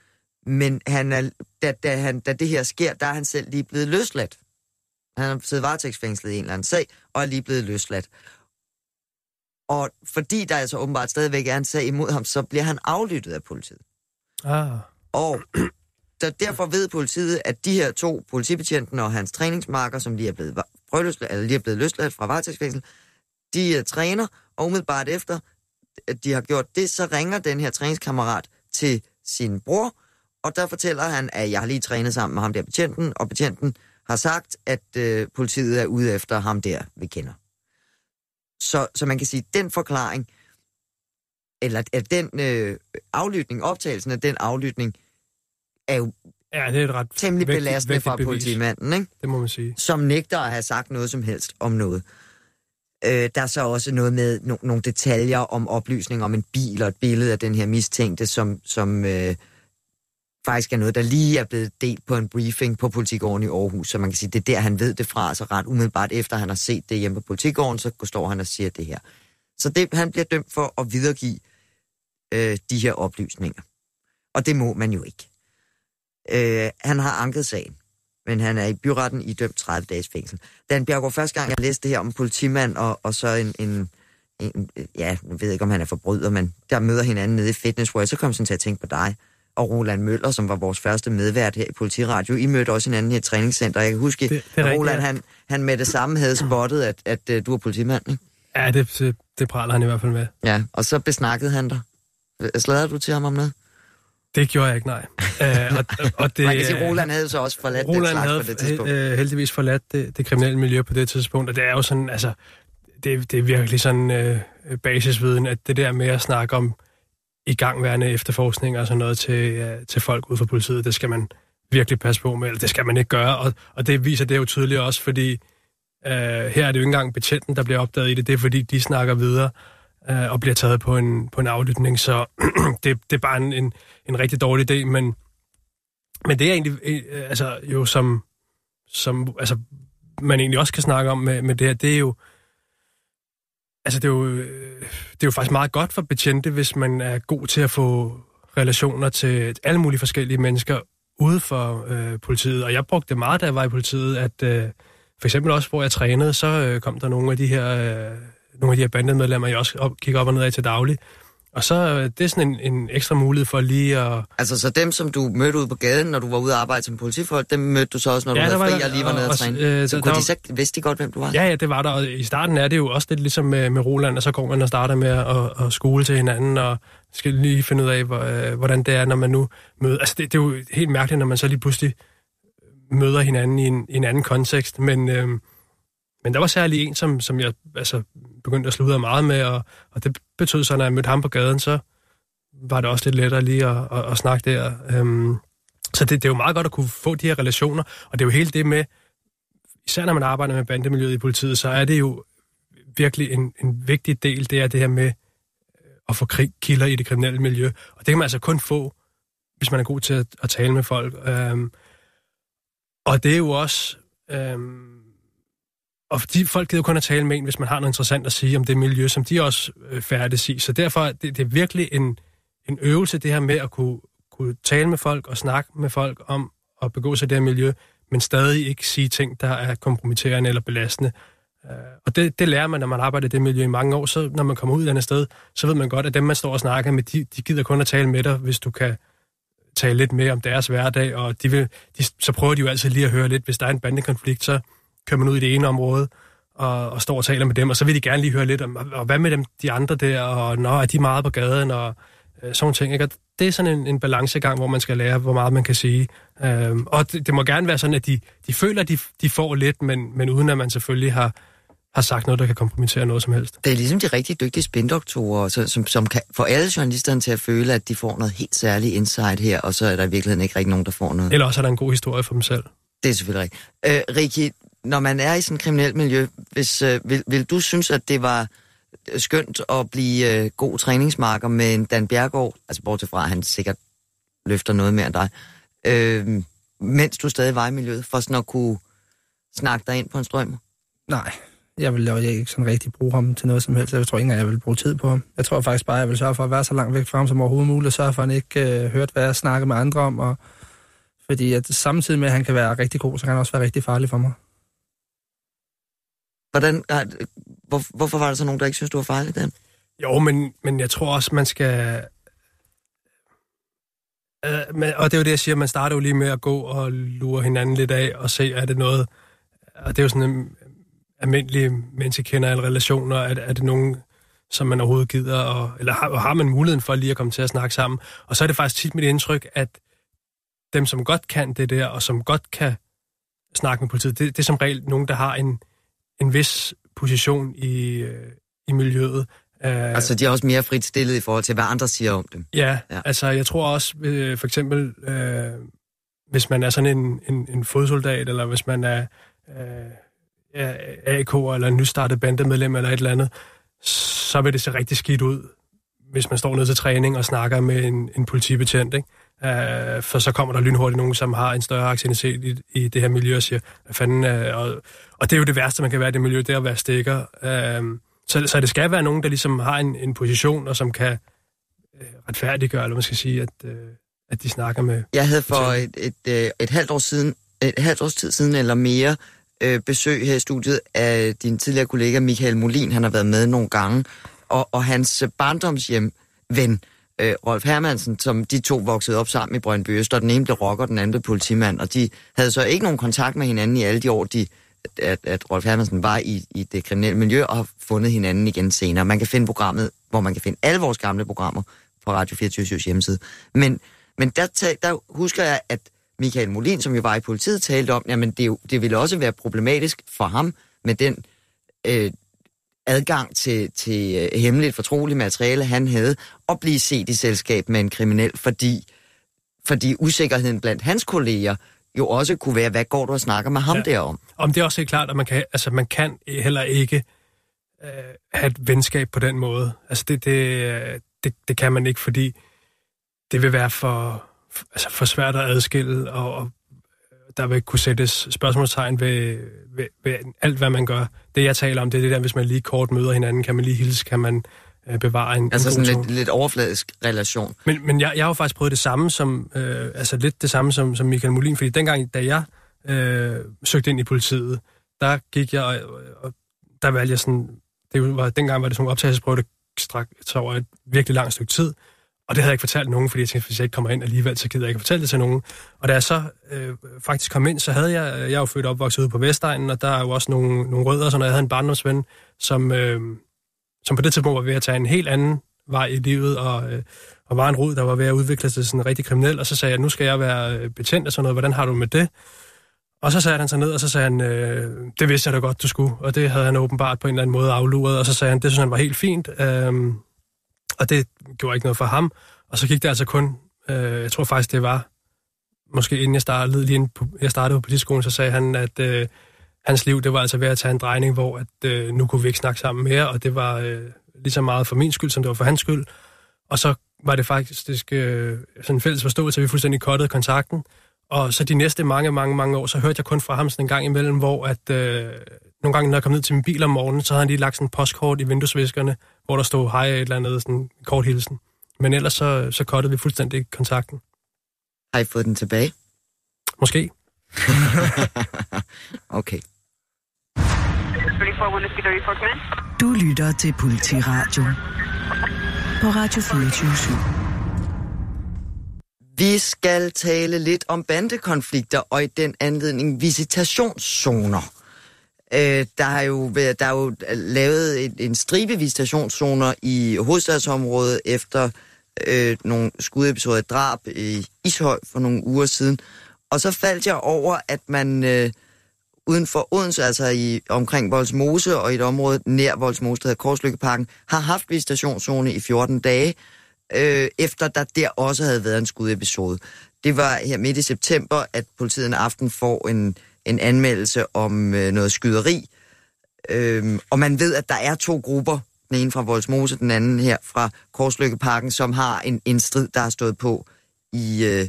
Men han er, da, da, han, da det her sker, der er han selv lige blevet løsladt. Han har siddet varetægtsfængslet i en eller anden sag, og er lige blevet løsladt. Og fordi der altså åbenbart stadigvæk er en sag imod ham, så bliver han aflyttet af politiet. Ah. Og der, derfor ved politiet, at de her to politibetjenten og hans træningsmarker, som lige er blevet, prøveløsladt, eller lige er blevet løsladt fra varetægtsfængsel, de uh, træner, og umiddelbart efter, at de har gjort det, så ringer den her træningskammerat til sin bror, og der fortæller han, at jeg har lige trænet sammen med ham der betjenten, og betjenten har sagt, at øh, politiet er ude efter ham der, vi kender. Så, så man kan sige, at den forklaring, eller at den øh, aflytning, optagelsen af den aflytning, er jo Ja, det er et ret temmelig vægtigt- belastende vægtigt fra bevis. politimanden, ikke? Det må man sige. som nægter at have sagt noget som helst om noget. Øh, der er så også noget med no- nogle detaljer om oplysning om en bil og et billede af den her mistænkte, som, som øh, faktisk er noget, der lige er blevet delt på en briefing på Politigården i Aarhus. Så man kan sige, det er der, han ved det fra. Så ret umiddelbart efter, han har set det hjemme på Politigården, så står han og siger det her. Så det, han bliver dømt for at videregive øh, de her oplysninger. Og det må man jo ikke. Øh, han har anket sagen men han er i byretten i dømt 30 dages fængsel. Dan Bjergård, første gang jeg læste det her om politimand, og, og så en, en, en, ja, jeg ved ikke, om han er forbryder, men der møder hinanden nede i Fitness World, så kom jeg sådan til at tænke på dig og Roland Møller, som var vores første medvært her i Politiradio. I mødte også hinanden i et træningscenter. Jeg kan huske, Det- det at Roland, han, han med det samme havde spottet, at, at, at du er politimand. Ikke? Ja, det, det, praler han i hvert fald med. Ja, og så besnakkede han dig. Sladrede du til ham om noget? Det gjorde jeg ikke, nej. uh, og, og det, Man kan sige, Roland havde så også forladt Roland slags havde på det tidspunkt. øh, heldigvis forladt det, det kriminelle miljø på det tidspunkt, og det er jo sådan, altså, det, det er virkelig sådan øh, basisviden, at det der med at snakke om igangværende efterforskning og sådan noget til, øh, til folk ud fra politiet, det skal man virkelig passe på med, eller det skal man ikke gøre, og, og det viser det jo tydeligt også, fordi øh, her er det jo ikke engang betjenten, der bliver opdaget i det, det er fordi, de snakker videre øh, og bliver taget på en, på en aflytning, så det, det er bare en, en, en rigtig dårlig idé, men men det er egentlig, øh, altså jo som, som altså, man egentlig også kan snakke om med, med det her, det er jo, altså det er jo, øh, det er jo faktisk meget godt for betjente, hvis man er god til at få relationer til alle mulige forskellige mennesker ude for øh, politiet. Og jeg brugte det meget, da jeg var i politiet, at øh, for eksempel også, hvor jeg trænede, så øh, kom der nogle af de her, øh, nogle af de her bandemedlemmer, jeg også op, gik op og ned af til daglig. Og så øh, det er sådan en, en ekstra mulighed for lige at Altså, så dem, som du mødte ude på gaden, når du var ude at arbejde som politifolk, dem mødte du så også, når du Ja, der havde var fri der- og lige var nede og- og træne. øh, så der- kunne der de så, vidste de godt, hvem du var? Ja, ja, det var der. Og i starten er det jo også lidt ligesom med, med Roland, og så går man og starter med at, at skole til hinanden, og skal lige finde ud af, øh, hvordan det er, når man nu møder... Altså, det, det er jo helt mærkeligt, når man så lige pludselig møder hinanden i en, i en anden kontekst, men, øh, men der var særlig en, som, som jeg altså, begyndte at sludre meget med, og, og det betød så, når jeg mødte ham på gaden, så var det også lidt lettere lige at, at, at snakke der. Øhm, så det, det er jo meget godt at kunne få de her relationer, og det er jo helt det med, især når man arbejder med bandemiljøet i politiet, så er det jo virkelig en, en vigtig del, det er det her med øh, at få krig, kilder i det kriminelle miljø. Og det kan man altså kun få, hvis man er god til at, at tale med folk. Øhm, og det er jo også... Øhm, og fordi folk gider kun at tale med en, hvis man har noget interessant at sige om det miljø, som de også øh, færdes i. Så derfor det, det er virkelig en, en øvelse, det her med at kunne, kunne tale med folk og snakke med folk om at begå sig i det her miljø, men stadig ikke sige ting, der er kompromitterende eller belastende. Øh, og det, det lærer man, når man arbejder i det miljø i mange år. Så når man kommer ud et andet sted, så ved man godt, at dem, man står og snakker med, de, de gider kun at tale med dig, hvis du kan tale lidt mere om deres hverdag, og de vil, de, så prøver de jo altid lige at høre lidt, hvis der er en bandekonflikt, så kører man ud i det ene område, og, og står og taler med dem, og så vil de gerne lige høre lidt om, og hvad med dem, de andre der, og nå, er de meget på gaden, og øh, sådan ting. Ikke? Og det er sådan en, en balancegang, hvor man skal lære, hvor meget man kan sige. Øhm, og det, det må gerne være sådan, at de, de føler, at de, de får lidt, men, men uden at man selvfølgelig har, har sagt noget, der kan kompromittere noget som helst. Det er ligesom de rigtig dygtige spindoktorer, så, som, som kan få alle journalisterne til at føle, at de får noget helt særligt insight her, og så er der i virkeligheden ikke rigtig nogen, der får noget. Eller også er der en god historie for dem selv. Det er selvfølgelig rigtigt. Øh, Rikki, når man er i sådan et kriminelt miljø, hvis, øh, vil, vil du synes, at det var øh, skønt at blive øh, god træningsmarker med en Dan Bjergård, altså bortset fra, at han sikkert løfter noget mere end dig, øh, mens du stadig var i miljøet, for sådan at kunne snakke dig ind på en strøm? Nej, jeg vil jo ikke sådan rigtig bruge ham til noget som helst. Jeg tror ikke engang, jeg vil bruge tid på ham. Jeg tror faktisk bare, jeg vil sørge for at være så langt væk fra ham som overhovedet muligt, og sørge for, at han ikke øh, hørte, hvad jeg snakker med andre om. Og, fordi at samtidig med, at han kan være rigtig god, så kan han også være rigtig farlig for mig. Hvordan, er- hvor, hvorfor var der så nogen, der ikke synes, du var farlig, Dan? Jo, men, men jeg tror også, man skal... Uh, men, og det er jo det, jeg siger, man starter jo lige med at gå og lure hinanden lidt af og se, er det noget... Og det er jo sådan øh, en almindelig menneskekender eller relationer, er, er det nogen, som man overhovedet gider, og, eller har, har man muligheden for lige at komme til at snakke sammen. Og så er det faktisk tit mit indtryk, at dem, som godt kan det der, og som godt kan snakke med politiet, det, det er som regel nogen, der har en, en vis position i, øh, i miljøet. Uh, Altså, de er også mere frit stillet i forhold til, hvad andre siger om dem. Ja, Ja. altså jeg tror også, øh, for eksempel, øh, hvis man er sådan en, en, en fodsoldat, eller hvis man er øh, AK eller en nystartet bandemedlem eller et eller andet, så vil det se rigtig skidt ud, hvis man står ned til træning og snakker med en, en politibetjent, ikke? Uh, for så kommer der lynhurtigt nogen, som har en større aktivitet i, i det her miljø og siger, hvad fanden, uh, og, og det er jo det værste, man kan være i det miljø, det er at være stikker. Uh, så, så det skal være nogen, der ligesom har en, en position, og som kan øh, retfærdiggøre, eller man skal sige, at, øh, at de snakker med... Jeg havde for et, et, et, et halvt år siden, et halvt års tid siden eller mere, øh, besøg her i studiet af din tidligere kollega Michael Molin. Han har været med nogle gange. Og, og hans barndomshjem ven, øh, Rolf Hermansen, som de to voksede op sammen i Brøndby Øst, og den ene blev rocker, den anden blev politimand. Og de havde så ikke nogen kontakt med hinanden i alle de år, de, at, at Rolf Hermansen var i, i det kriminelle miljø, og har fundet hinanden igen senere. Man kan finde programmet, hvor man kan finde alle vores gamle programmer på Radio 24 hjemmeside. Men, men der, der husker jeg, at Michael Molin, som jo var i politiet, talte om, jamen det, jo, det ville også være problematisk for ham med den øh, adgang til, til øh, hemmeligt fortroligt materiale, han havde, at blive set i selskab med en kriminel, fordi, fordi usikkerheden blandt hans kolleger jo også kunne være, hvad går du og snakker med ham ja. Derom? Om det er også helt klart, at man kan, altså, man kan heller ikke øh, have et venskab på den måde. Altså det, det, øh, det, det kan man ikke, fordi det vil være for, for- altså for svært at adskille, og, og der vil kunne sættes spørgsmålstegn ved, ved, ved alt, hvad man gør. Det, jeg taler om, det er det der, hvis man lige kort møder hinanden, kan man lige hilse, kan man øh, bevare en, Altså en sådan god lidt, lidt overfladisk relation. Men, men jeg, jeg har jo faktisk prøvet det samme som, øh, altså lidt det samme som, som Michael Molin, fordi dengang, da jeg øh, søgte ind i politiet, der gik jeg, og, og der valgte jeg sådan, det var, dengang var det sådan en optagelsesprøve, der strakte over et virkelig langt stykke tid, og det havde jeg ikke fortalt nogen, fordi jeg tænkte, hvis jeg ikke kommer ind alligevel, så gider jeg ikke fortælle det til nogen. Og da jeg så øh, faktisk kom ind, så havde jeg, jeg er jo født og opvokset ude på Vestegnen, og der er jo også nogle, nogle rødder, så når jeg havde en barndomsven, som, øh, som på det tidspunkt var ved at tage en helt anden vej i livet, og, øh, og var en rod, der var ved at udvikle sig til sådan rigtig kriminel, og så sagde jeg, nu skal jeg være øh, betjent og sådan noget, hvordan har du med det? Og så sagde han sig ned, og så sagde han, øh, det vidste jeg da godt, du skulle, og det havde han åbenbart på en eller anden måde afluret, og så sagde han, det synes han var helt fint, øh, og det gjorde ikke noget for ham, og så gik det altså kun, øh, jeg tror faktisk, det var, måske inden jeg startede, lige inden på, jeg startede på politiskolen, så sagde han, at øh, hans liv, det var altså ved at tage en drejning, hvor at, øh, nu kunne vi ikke snakke sammen mere, og det var øh, lige så meget for min skyld, som det var for hans skyld. Og så var det faktisk øh, sådan en fælles forståelse, at vi fuldstændig kottede kontakten. Og så de næste mange, mange, mange år, så hørte jeg kun fra ham sådan en gang imellem, hvor at, øh, nogle gange, når jeg kom ned til min bil om morgenen, så havde han lige lagt sådan en postkort i vinduesviskerne, hvor der stod hej et eller andet, sådan en kort hilsen. Men ellers så, så kottede vi fuldstændig kontakten. Har I fået den tilbage? Måske. Okay. 34 Whiskey 34 command. Du lytter til Politiradio på Radio 24 Vi skal tale lidt om bandekonflikter, og i den anledning visitationszoner. Øh, der, har jo, været- der er jo øh, lavet en, en stribe visitationszoner i hovedstadsområdet efter øh, nogle skudepisoder af drab i Ishøj for nogle uger siden. Og så faldt jeg over, at man øh, uden for Odense, altså i, omkring Voldsmose og i et område nær Voldsmose, der hedder Korslykkeparken, har haft visitationszone i 14 dage, øh, efter der der også havde været en skudepisode. Det var her midt i september, at politiet en aften får en, en anmeldelse om øh, noget skyderi, Øhm, og man ved, at der er to grupper Den ene fra Voldsmose, den anden her fra Korsløkkeparken, som har en, en strid, der har stået på i, øh,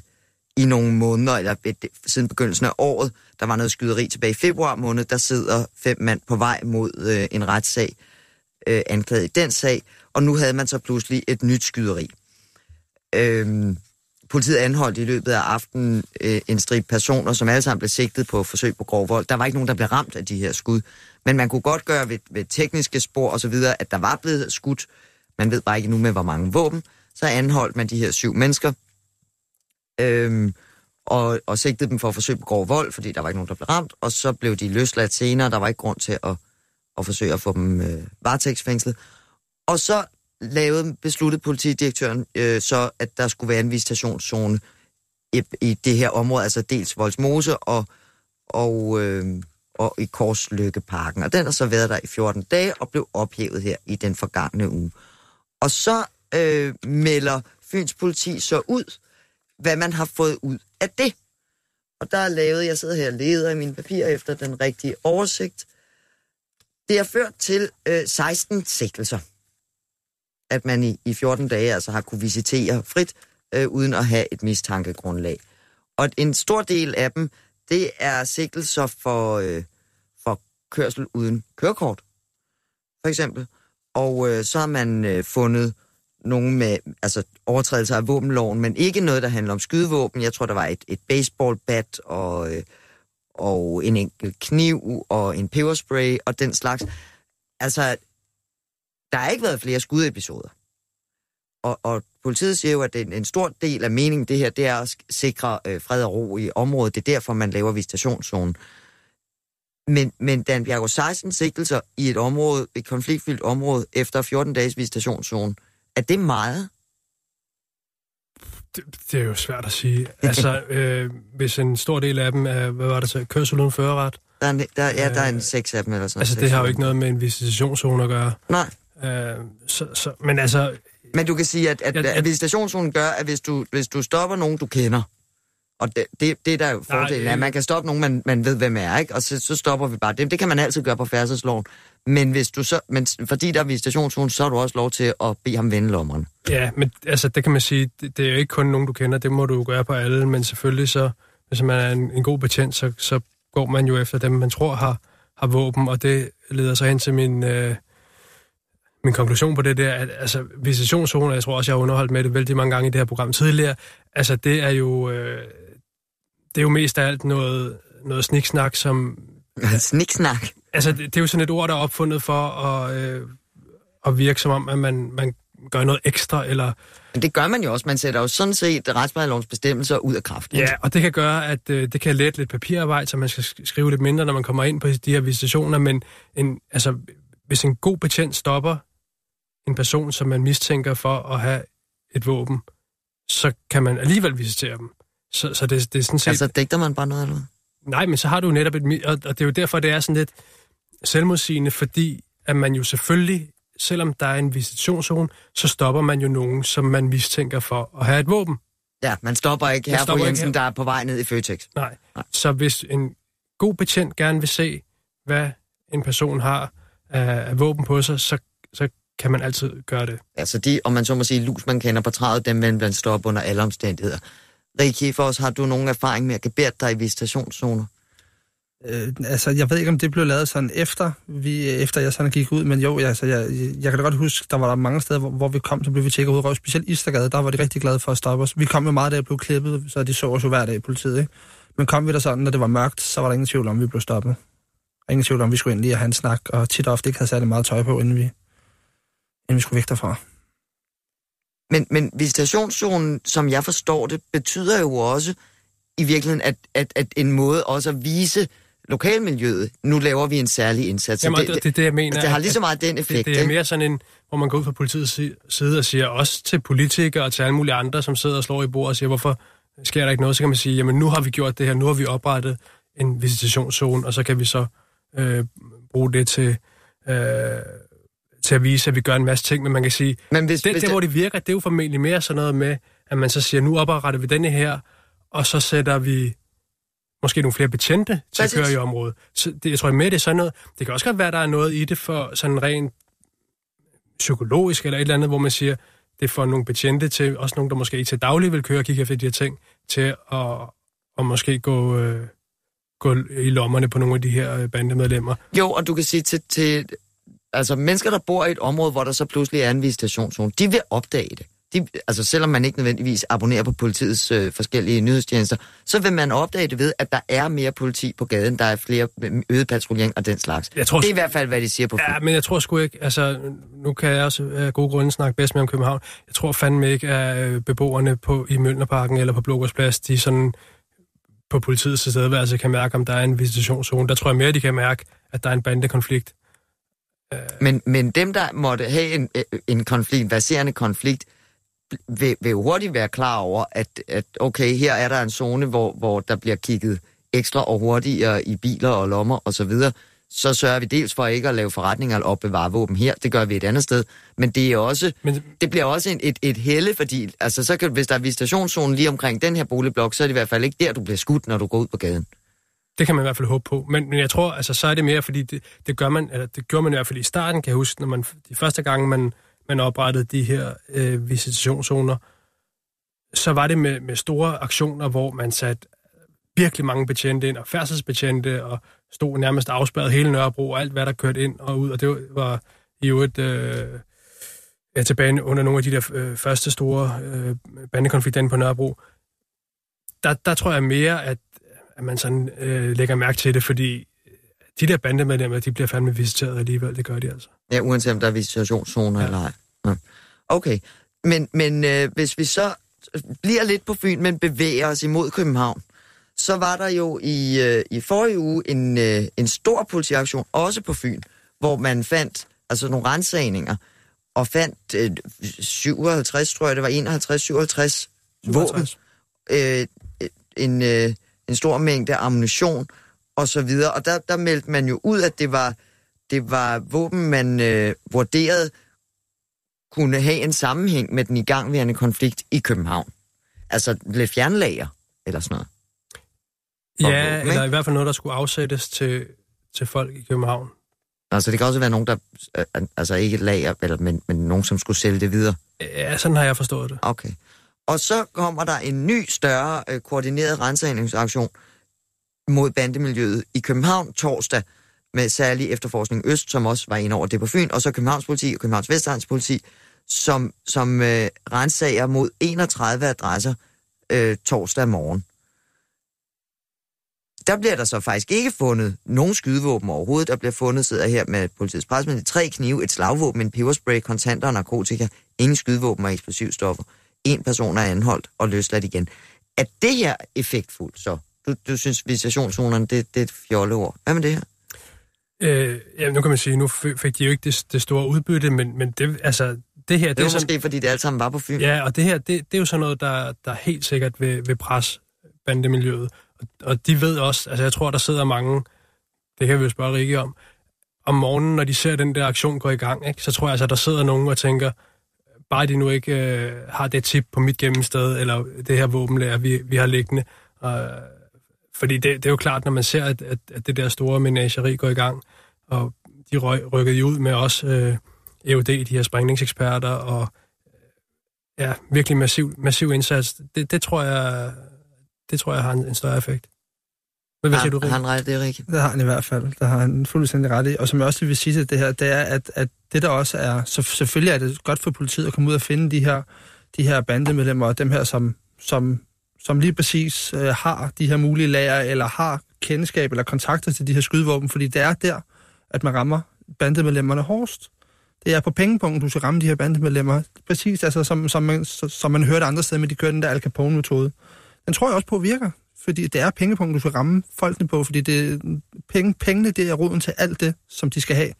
i nogle måneder, eller øh, siden begyndelsen af året. Der var noget skyderi tilbage i februar måned. Der sidder fem mand på vej mod øh, en retssag, øh, anklaget i den sag, og nu havde man så pludselig et nyt skyderi. Øhm, politiet anholdt i løbet af aftenen øh, en strip personer, som alle sammen blev sigtet på forsøg på grov vold. Der var ikke nogen, der blev ramt af de her skud, men man kunne godt gøre ved, ved tekniske spor og så videre, at der var blevet skudt. Man ved bare ikke nu med, hvor mange våben. Så anholdt man de her syv mennesker, øhm, og, og sigtede dem for at forsøge på grov vold, fordi der var ikke nogen, der blev ramt, og så blev de løsladt senere. Der var ikke grund til at, at forsøge at få dem øh, varetægtsfængslet. Og så lavede, besluttede politidirektøren øh, så, at der skulle være en visitationszone i, i det her område, altså dels Voldsmose og, og, øh, og i Korslykkeparken. Og den har så været der i 14 dage og blev ophævet her i den forgangne uge. Og så øh, melder Fyns politi så ud, hvad man har fået ud af det. Og der er lavet, jeg sidder her og leder i mine papirer efter den rigtige oversigt. Det har ført til øh, 16 sigtelser at man i, i 14 dage altså har kunne visitere frit, øh, uden at have et mistankegrundlag. Og en stor del af dem, det er sigtelser for, øh, for kørsel uden kørekort, for eksempel. Og øh, så har man øh, fundet nogen med altså, overtrædelser af våbenloven, men ikke noget, der handler om skydevåben. Jeg tror, der var et, et baseballbat og, øh, og en enkelt kniv og en peberspray og den slags. Altså, der har ikke været flere skudepisoder. Og, og politiet siger jo, at en, en stor del af meningen det her, det er at sikre øh, fred og ro i området. Det er derfor, man laver visitationszonen. Men, men Dan Bjergo 16 sigtelser i et område, et konfliktfyldt område, efter 14 dages visitationszone, er det meget? Det, det er jo svært at sige. Altså, øh, hvis en stor del af dem er, hvad var det så, kørsel uden førerret? Der er, en- der, ja, der er en seks af dem eller sådan Altså, noget. det har jo ikke noget med en visitationszone at gøre. Nej, Øh, så, så, men altså, men du kan sige, at, at, Ja, at visitationszonen gør, at hvis du, hvis du stopper nogen, du kender, og det, det, det er der jo fordelen øh. man kan stoppe nogen, man, man ved, hvem er, ikke? og så, så stopper vi bare dem. Det kan man altid gøre på færdselsloven. Men, hvis du så, men fordi der er visitationszone, så har du også lov til at bede ham vende lommerne. ja, men altså, det kan man sige, det, det er jo ikke kun nogen, du kender, det må du jo gøre på alle, men selvfølgelig så, hvis man er en, en god betjent, så, så går man jo efter dem, man tror har, har våben, og det leder så hen til min, øh, min konklusion på det der, at altså, visitationszoner, jeg tror også, jeg har underholdt med det vældig mange gange i det her program tidligere, altså det er jo, øh, det er jo mest af alt noget, noget sniksnak, som Sniksnak. Altså, det, det er jo sådan et ord, der er opfundet for at, øh, at virke som om, at man, man gør noget ekstra, eller... Men det gør man jo også. Man sætter jo sådan set retsplejelovens bestemmelser ud af kraft. ikke? Ja, og det kan gøre, at øh, det kan lette lidt papirarbejde, så man skal sk- skrive lidt mindre, når man kommer ind på de her visitationer, men en, altså, hvis en god betjent stopper en person, som man mistænker for at have et våben, så kan man alligevel visitere dem. Så, så det, det er sådan set... Altså, digter man bare noget, eller? Nej, men så har du jo netop et... Og, og det er jo derfor, det er sådan lidt selvmodsigende, fordi at man jo selvfølgelig, selvom der er en visitationszone, så stopper man jo nogen, som man mistænker for at have et våben. Ja, man stopper ikke her på stopper ikke Jensen, her. der er på vej ned i Føtex. Nej. Nej. Så hvis en god betjent gerne vil se, hvad en person har af, af våben på sig, så, så kan man altid gøre det. Altså de, om man så må sige, lus, man kender på træet, dem vil man stoppe under alle omstændigheder. Rikki, for os, har du nogen erfaring med at gebære dig i visitationszoner? Øh, altså, jeg ved ikke, om det blev lavet sådan efter, vi, efter jeg sådan gik ud, men jo, altså, jeg, jeg kan da godt huske, der var der mange steder, hvor, hvor vi kom, så blev vi tjekket ud. Specielt Istergade, der var de rigtig glade for at stoppe os. Vi kom jo meget, da jeg blev klippet, så de så os jo hver dag i politiet, ikke? Men kom vi der sådan, når det var mørkt, så var der ingen tvivl om, vi blev stoppet. Ingen tvivl om, vi skulle ind lige og have en snak, og tit og ofte ikke havde særlig meget tøj på, inden vi, inden vi skulle væk derfra. Men, men visitationszonen, som jeg forstår det, betyder jo også i virkeligheden, at, at, at en måde også at vise lokalmiljøet, nu laver vi en særlig indsats. Jamen, det, det, det er det, jeg mener. altså, det har lige så meget den effekt. Det, det er mere sådan en, hvor man går ud fra politiets si- side og siger, også til politikere og til alle mulige andre, som sidder og slår i bordet og siger, hvorfor sker der ikke noget? Så kan man sige, jamen nu har vi gjort det her, nu har vi oprettet en visitationszone, og så kan vi så øh, bruge det til, øh, til at vise, at vi gør en masse ting. Men man kan sige, Men hvis, det, hvis det, hvor det virker, det er jo formentlig mere sådan noget med, at man så siger, nu opretter vi denne her, og så sætter vi måske nogle flere betjente til Præcis. at køre i området. Så det, jeg tror mere, det er sådan noget. Det kan også godt være, at der er noget i det for sådan rent psykologisk eller et eller andet, hvor man siger, det får nogle betjente til, også nogle, der måske ikke til daglig vil køre og kigge efter de her ting, til at, at måske gå, øh, gå i lommerne på nogle af de her øh, bandemedlemmer. Jo, og du kan sige til, til altså mennesker, der bor i et område, hvor der så pludselig er en visitationszone, de vil opdage det. De, altså selvom man ikke nødvendigvis abonnerer på politiets øh, forskellige nyhedstjenester, så vil man opdage det ved, at der er mere politi på gaden, der er flere øh, øget patruljering og den slags. Jeg tror, det er i hvert fald, hvad de siger på Ja, Fyn. men jeg tror sgu ikke, altså, nu kan jeg også af gode grunde snakke bedst med om København. Jeg tror fandme ikke, at øh, beboerne på, i Mølnerparken eller på Blågårdsplads, de sådan på politiets tilstedeværelse kan mærke, om der er en visitationszone. Der tror jeg mere, de kan mærke, at der er en bandekonflikt. Men, men dem, der måtte have en, øh, en konflikt, en baserende konflikt, vil, vil hurtigt være klar over, at, at okay, her er der en zone, hvor, hvor der bliver kigget ekstra og hurtigere i biler og lommer osv., så, videre. så sørger vi dels for ikke at lave forretninger eller opbevare våben her, det gør vi et andet sted, men det er også, Men det bliver også en, et, et helle, fordi altså, så kan, hvis der er visitationszone lige omkring den her boligblok, så er det i hvert fald ikke der, du bliver skudt, når du går ud på gaden. Det kan man i hvert fald håbe på. Men, men jeg tror, altså, så er det mere, fordi det, det, gør man, eller det gjorde man i hvert fald i starten, kan jeg huske, når man, de første gange, man, man oprettede de her øh, visitationszoner, så var det med, med store aktioner, hvor man satte virkelig mange betjente ind, og færdselsbetjente, og stod nærmest afspærret hele Nørrebro, og alt hvad der kørte ind og ud, og det var i øvrigt øh, ja, tilbage under nogle af de der øh, første store øh, bandekonflikter på Nørrebro. Der, der tror jeg mere, at, at man sådan øh, lægger mærke til det, fordi de der bandemedlemmer, de bliver fandme visiteret alligevel, det gør de altså. Ja, uanset om der er visitationszoner ja. eller ej. Ja. Okay, men, men øh, hvis vi så bliver lidt på Fyn, men bevæger os imod København, så var der jo i, øh, i forrige uge en, øh, en stor politiaktion, også på Fyn, hvor man fandt altså nogle rensagninger, og fandt øh, 57, tror jeg det var, 51, 57 våben, øh, en, øh, en stor mængde ammunition og så videre. Og der, der meldte man jo ud, at det var, det var våben, man øh, vurderede kunne have en sammenhæng med den igangværende konflikt i København. Altså lidt fjernlager eller sådan noget. Og Ja, våben, eller i hvert fald noget, der skulle afsættes til, til folk i København. Altså det kan også være nogen, der, øh, altså ikke lager, eller, men, men nogen, som skulle sælge det videre. Ja, sådan har jeg forstået det. Okay. Og så kommer der en ny, større, øh, koordineret rensagningsaktion mod bandemiljøet i København torsdag, med særlig efterforskning Øst, som også var inde over det på Fyn, og så Københavns politi og Københavns Vestegns politi, som, som øh, rensager mod 31 adresser øh, torsdag morgen. Der bliver der så faktisk ikke fundet nogen skydevåben overhovedet. Der bliver fundet, sidder her med politiets pressemeddelelse, tre knive, et slagvåben, en peberspray, kontanter og narkotika, ingen skydevåben og eksplosivstoffer. En person er anholdt og løsladt igen. Er det her effektfuldt så? Du, du synes, visitationszonerne, det, det er et fjolleord. Hvad med det her? Øh, ja, nu kan man sige, nu fik de jo ikke det, det store udbytte, men, men det, altså, det her... Det, Det er jo sådan, måske, fordi det alle sammen var på Fyn. ja, og det her, det, det er jo sådan noget, der, der helt sikkert vil, vil presse bandemiljøet. Og, og de ved også, altså jeg tror, der sidder mange, det kan vi jo spørge Rikke om, om morgenen, når de ser den der aktion gå i gang, ikke, så tror jeg altså, der sidder nogen og tænker, bare de nu ikke øh, har det tip på mit gemmested, eller det her våbenlager, vi, vi har liggende. Og, fordi det, det er jo klart, når man ser, at, at, at det der store menageri går i gang, og de røg, rykkede jo ud med også øh, EUD, de her sprængningseksperter, og øh, ja, virkelig massiv, massiv indsats. Det, det tror jeg, det tror jeg har en, en større effekt. Hvad siger du, Har, Rik? har han ret, det er rigtigt? Det har han i hvert fald. Det har han fuldstændig ret i. Og som jeg også lige vil sige til det her, det er, at, at det der også er... Så selvfølgelig er det godt for politiet at komme ud og finde de her, de her bandemedlemmer, og dem her, som, som, som lige præcis øh, har de her mulige lager, eller har kendskab eller kontakter til de her skydevåben, fordi det er der, at man rammer bandemedlemmerne hårdest. Det er på pengepunkten, du skal ramme de her bandemedlemmer. Præcis, altså, som, som, man, som man hørte andre steder med, de kører den der Al Capone-metode. Den tror jeg også på virker, fordi det er pengepunkten, du skal ramme folkene på, fordi det, penge, pengene det er roden til alt det, som de skal have.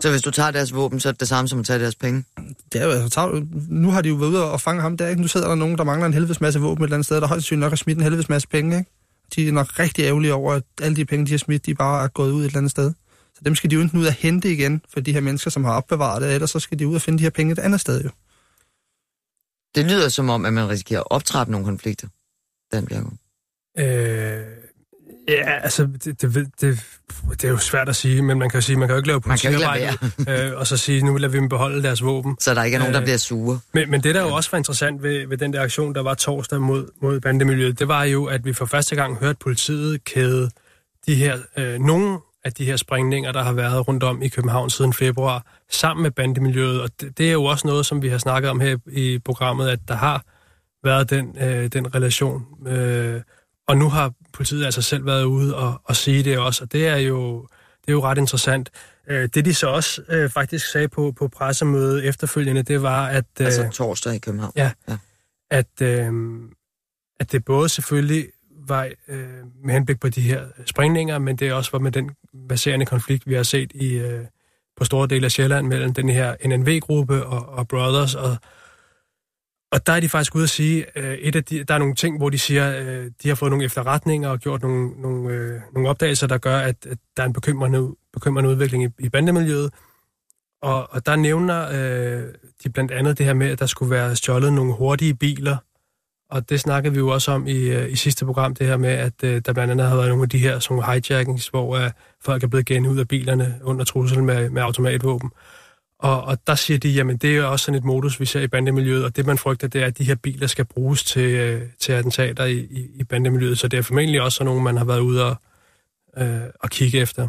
Så hvis du tager deres våben, så er det det samme som at tage deres penge? Det er jo, altså, tag, nu har de jo været ude og fange ham der, ikke? Nu sidder der nogen, der mangler en helvedes masse våben et eller andet sted, der højst sandsynligt nok har smidt en helvedes masse penge, ikke? De er nok rigtig ærgerlige over, at alle de penge, de har smidt, de bare er gået ud et eller andet sted. Så dem skal de jo enten ud og hente igen for de her mennesker, som har opbevaret det, ellers så skal de ud og finde de her penge et andet sted jo. Det lyder som om, at man risikerer at optrappe nogle konflikter. Den bliver god. Øh, Ja, altså, det, det, det, det er jo svært at sige, men man kan jo sige, man kan jo ikke lave politiarbejde, øh, og så sige, nu lader vi dem beholde deres våben. Så der ikke er nogen, der Øh, bliver sure. Men, men det, der jo også var interessant ved, ved den der aktion, der var torsdag mod, mod bandemiljøet, det var jo, at vi for første gang hørte politiet kæde de her, øh, nogle af de her sprængninger, der har været rundt om i København siden februar, sammen med bandemiljøet. Og det, det er jo også noget, som vi har snakket om her i programmet, at der har været den, øh, den relation. Øh, og nu har politiet altså selv været ude og, og sige det også, og det er jo, det er jo ret interessant. Øh, det de så også øh, faktisk sagde på, på pressemødet efterfølgende, det var, at... Øh, Altså torsdag i København. Ja. Ja. at, øh, at det både selvfølgelig var øh, med henblik på de her sprængninger, men det også var med den baserende konflikt, vi har set i øh, på store dele af Sjælland mellem den her NNV-gruppe og, og Brothers. Og, og der er de faktisk ude at sige, øh, et af de, der er nogle ting, hvor de siger, øh, de har fået nogle efterretninger og gjort nogle, nogle, øh, nogle opdagelser, der gør, at, at der er en bekymrende, bekymrende udvikling i, i bandemiljøet. Og, og der nævner øh, de blandt andet det her med, at der skulle være stjålet nogle hurtige biler. Og det snakkede vi jo også om i, øh, i sidste program, det her med, at øh, der blandt andet har været nogle af de her sådan hijackings, hvor øh, folk er blevet gennet ud af bilerne under trussel med, med automatvåben. Og, og der siger de, jamen det er også sådan et modus, vi ser i bandemiljøet, og det man frygter, det er, at de her biler skal bruges til, øh, til attentater i, i, i bandemiljøet. Så det er formentlig også sådan nogle, man har været ude og, øh, og kigge efter.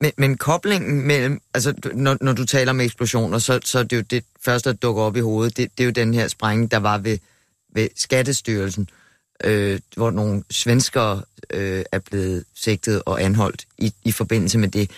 Men, men koblingen mellem, altså du- når, når du taler om eksplosioner, så, så er det jo det første, der dukker op i hovedet, det, det er jo den her sprængning, der var ved, ved Skattestyrelsen, øh, hvor nogle svenskere øh, er blevet sigtet og anholdt i, i forbindelse med det.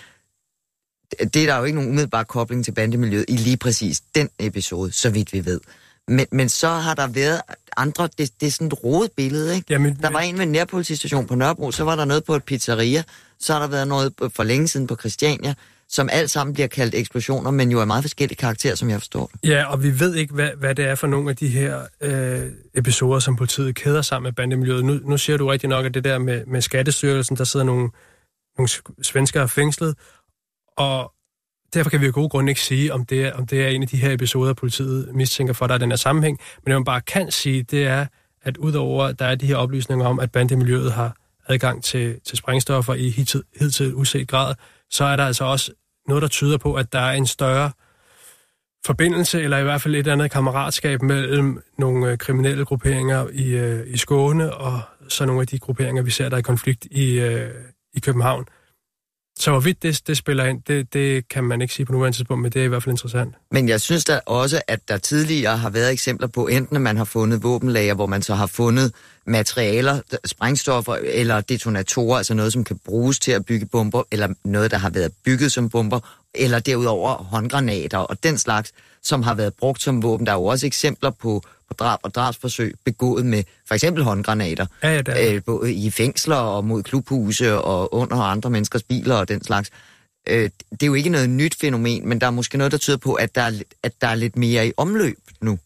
Det er der jo ikke nogen umiddelbar kobling til bandemiljøet i lige præcis den episode, så vidt vi ved. Men, men så har der været andre, det, det er sådan et rodet billede, ikke? Jamen, Der var en ved nærpolitistation på Nørrebro, så var der noget på et pizzeria, så har der været noget for længe siden på Christiania, som alt sammen bliver kaldt eksplosioner, men jo er meget forskellige karakterer, som jeg forstår det. Ja, og vi ved ikke, hvad, hvad det er for nogle af de her øh, episoder, som politiet kæder sammen med bandemiljøet. Nu, nu siger du rigtig nok, at det der med, med Skattestyrelsen, der sidder nogle, nogle sk- svenskere fængslet, og derfor kan vi jo gode grunde ikke sige, om det, er, om det er en af de her episoder, politiet mistænker for, at der er den her sammenhæng. Men det man bare kan sige, det er, at udover at der er de her oplysninger om, at bandemiljøet har adgang til, til sprængstoffer i hidtil, hidtil uset grad, så er der altså også noget, der tyder på, at der er en større forbindelse, eller i hvert fald et eller andet kammeratskab mellem nogle øh, kriminelle grupperinger i, øh, i Skåne, og så nogle af de grupperinger, vi ser, der er i konflikt i, øh, i København. Så hvorvidt det, det spiller ind, det, det kan man ikke sige på nuværende tidspunkt, men det er i hvert fald interessant. Men jeg synes da også, at der tidligere har været eksempler på, enten at man har fundet våbenlager, hvor man så har fundet materialer, sprængstoffer eller detonatorer, altså noget, som kan bruges til at bygge bomber, eller noget, der har været bygget som bomber, eller derudover håndgranater og den slags, som har været brugt som våben. Der er jo også eksempler på, på drab og drabsforsøg begået med for eksempel håndgranater, Ja, ja, der, øh, både i fængsler og mod klubhuse og under andre menneskers biler og den slags. Øh, det er jo ikke noget nyt fænomen, men der er måske noget, der tyder på, at der er, at der er lidt mere i omløb nu.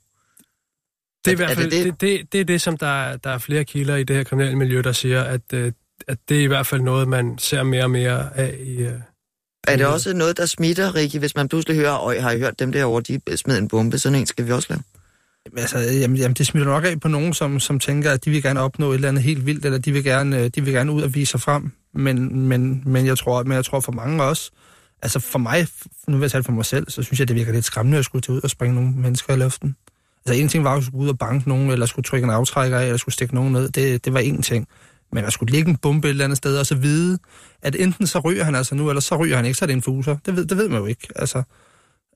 det er i er- hvert er fald det det, det, det, er det, som der, er- der er flere kilder i det her kriminelle miljø, der siger, at, øh, at det er i hvert fald noget, man ser mere og mere af i... øh, Er det også noget, der smitter, Rikke, hvis man pludselig hører, øj, har I hørt dem derovre, de smed en bombe, sådan en skal vi også lave? Altså, jamen, jamen, det smitter nok af på nogen, som, som tænker, at de vil gerne opnå et eller andet helt vildt, eller de vil gerne, øh, de vil gerne ud og vise sig frem. Men, men, men, jeg tror, men jeg tror for mange også, altså for mig, nu vil jeg tale for mig selv, så synes jeg, det virker lidt skræmmende at skulle tage ud og springe nogle mennesker i luften. Altså en ting var, at skulle ud og banke nogen, eller skulle trykke en aftrækker af, eller skulle stikke nogen ned. Det, det var en ting. Men at skulle ligge en bombe et eller andet sted, og så vide, at enten så ryger han altså nu, eller så ryger han ikke, så er det en fuser. Det ved, det ved man jo ikke. Altså,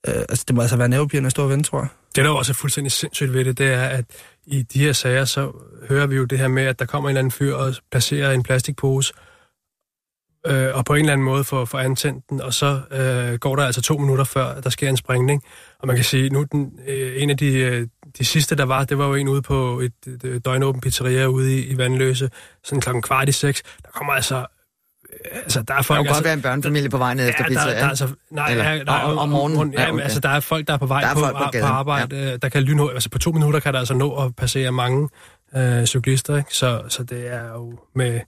øh, altså det må altså være nervepirrende at stå og vente, tror jeg. Det, der også er fuldstændig sindssygt ved det, det er, at i de her sager, så hører vi jo det her med, at der kommer en eller anden fyr og placerer en plastikpose, øh, og på en eller anden måde får, får antændt den, og så øh, går der altså to minutter før, der sker en sprængning. Og man kan sige, nu den, øh, en af de, øh, de sidste, der var, det var jo en ude på et, et, et døgnåben pizzeria ude i, i Vandløse, sådan klokken kvart i seks. Der kommer altså øh, Altså, der er Der folk... kan altså, godt være en børnefamilie på vej ned efter Ja, pizza. der, der, er altså, nej, Eller- ja, der er, om- om morgenen? Ja, okay. altså, der er folk, der er på vej Der er på, folk på på, gaden, på arbejde. Ja. Der kan lynhurtigt, altså på to minutter kan der altså nå at passere mange øh, cyklister, ikke? Så, så det er jo med,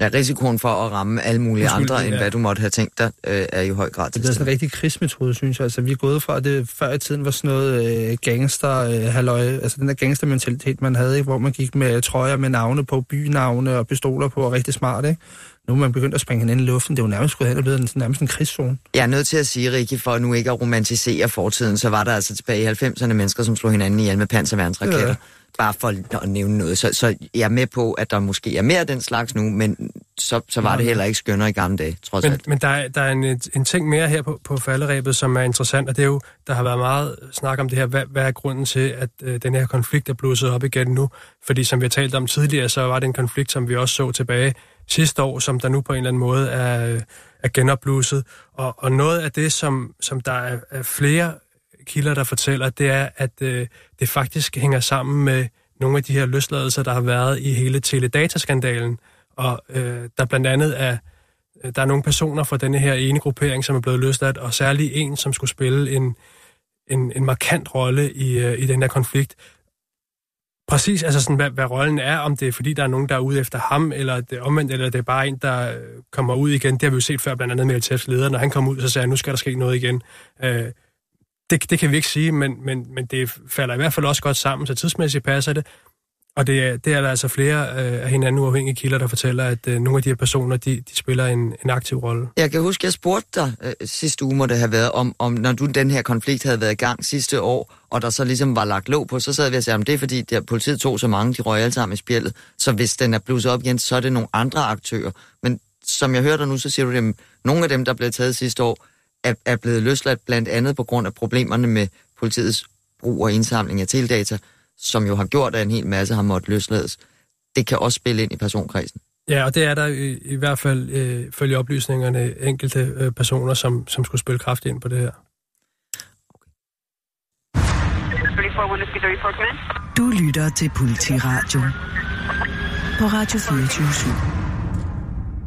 Ja, risikoen for at ramme alle mulige Uskyldige, andre, end ja. hvad du måtte have tænkt dig, øh, er i høj grad Det bliver sådan en rigtig krigsmetode, synes jeg. Altså, vi er gået fra, at det før i tiden var sådan noget øh, gangster, øh, halløj, altså den der gangstermentalitet, man havde, ikke? hvor man gik med trøjer med navne på, bynavne og pistoler på, og rigtig smart, ikke? Nu er man begyndt at springe hinanden i luften. Det er jo nærmest gået hen og blevet en, nærmest en krigszone. Jeg er nødt til at sige, Rikke, for nu ikke at romantisere fortiden, så var der altså tilbage i 90'erne mennesker, som slog hinanden ihjel med panserværnsraketter. Ja. Bare for at nævne noget. Så, så jeg er med på, at der måske er mere af den slags nu, men så, så var det heller ikke skønnere i gamle dage, trods Men, alt. men der, er, der er en, en ting mere her på, på falderæbet, som er interessant, og det er jo, der har været meget snak om det her, hvad, hvad er grunden til, at øh, den her konflikt er blusset op igen nu? Fordi som vi har talt om tidligere, så var det en konflikt, som vi også så tilbage sidste år, som der nu på en eller anden måde er, er genopblusset. Og, og noget af det, som, som der er, er flere kilder, der fortæller, det er, at øh, det faktisk hænger sammen med nogle af de her løsladelser, der har været i hele teledataskandalen, og øh, der blandt andet er øh, der er nogle personer fra denne her ene gruppering, som er blevet løsladt, og særlig en, som skulle spille en, en, en markant rolle i, øh, i den her konflikt. Præcis, altså sådan, hvad, hvad rollen er, om det er fordi, der er nogen, der er ude efter ham, eller det er omvendt, eller det er bare en, der øh, kommer ud igen. Det har vi jo set før, blandt andet med LTF's leder. Når han kom ud, så sagde han, nu skal der ske noget igen. Øh, det, det kan vi ikke sige, men, men, men det falder i hvert fald også godt sammen, så tidsmæssigt passer det. Og det, er- det er der altså flere øh, af hinanden uafhængige kilder, der fortæller, at øh, nogle af de her personer, de, de spiller en, en aktiv rolle. Jeg kan huske, jeg spurgte dig øh, sidste uge, må det have været, om, om når du den her konflikt havde været i gang sidste år, og der så ligesom var lagt låg på, så sad vi og sagde, om det er fordi, der, politiet tog så mange, de røg alle sammen i spjældet, så hvis den er blusset op igen, så er det nogle andre aktører. Men som jeg hørte dig nu, så siger du, at nogle af dem, der blev taget sidste år, er, er blevet løsladt blandt andet på grund af problemerne med politiets brug og indsamling af teledata, som jo har gjort, at en hel masse har måttet løslades. Det kan også spille ind i personkredsen. Ja, og det er der i, i hvert fald, øh, følge oplysningerne, enkelte øh, personer, som, som skulle spille kraft ind på det her. 34 Whiskey 34 command. Du lytter til Politiradio på Radio 24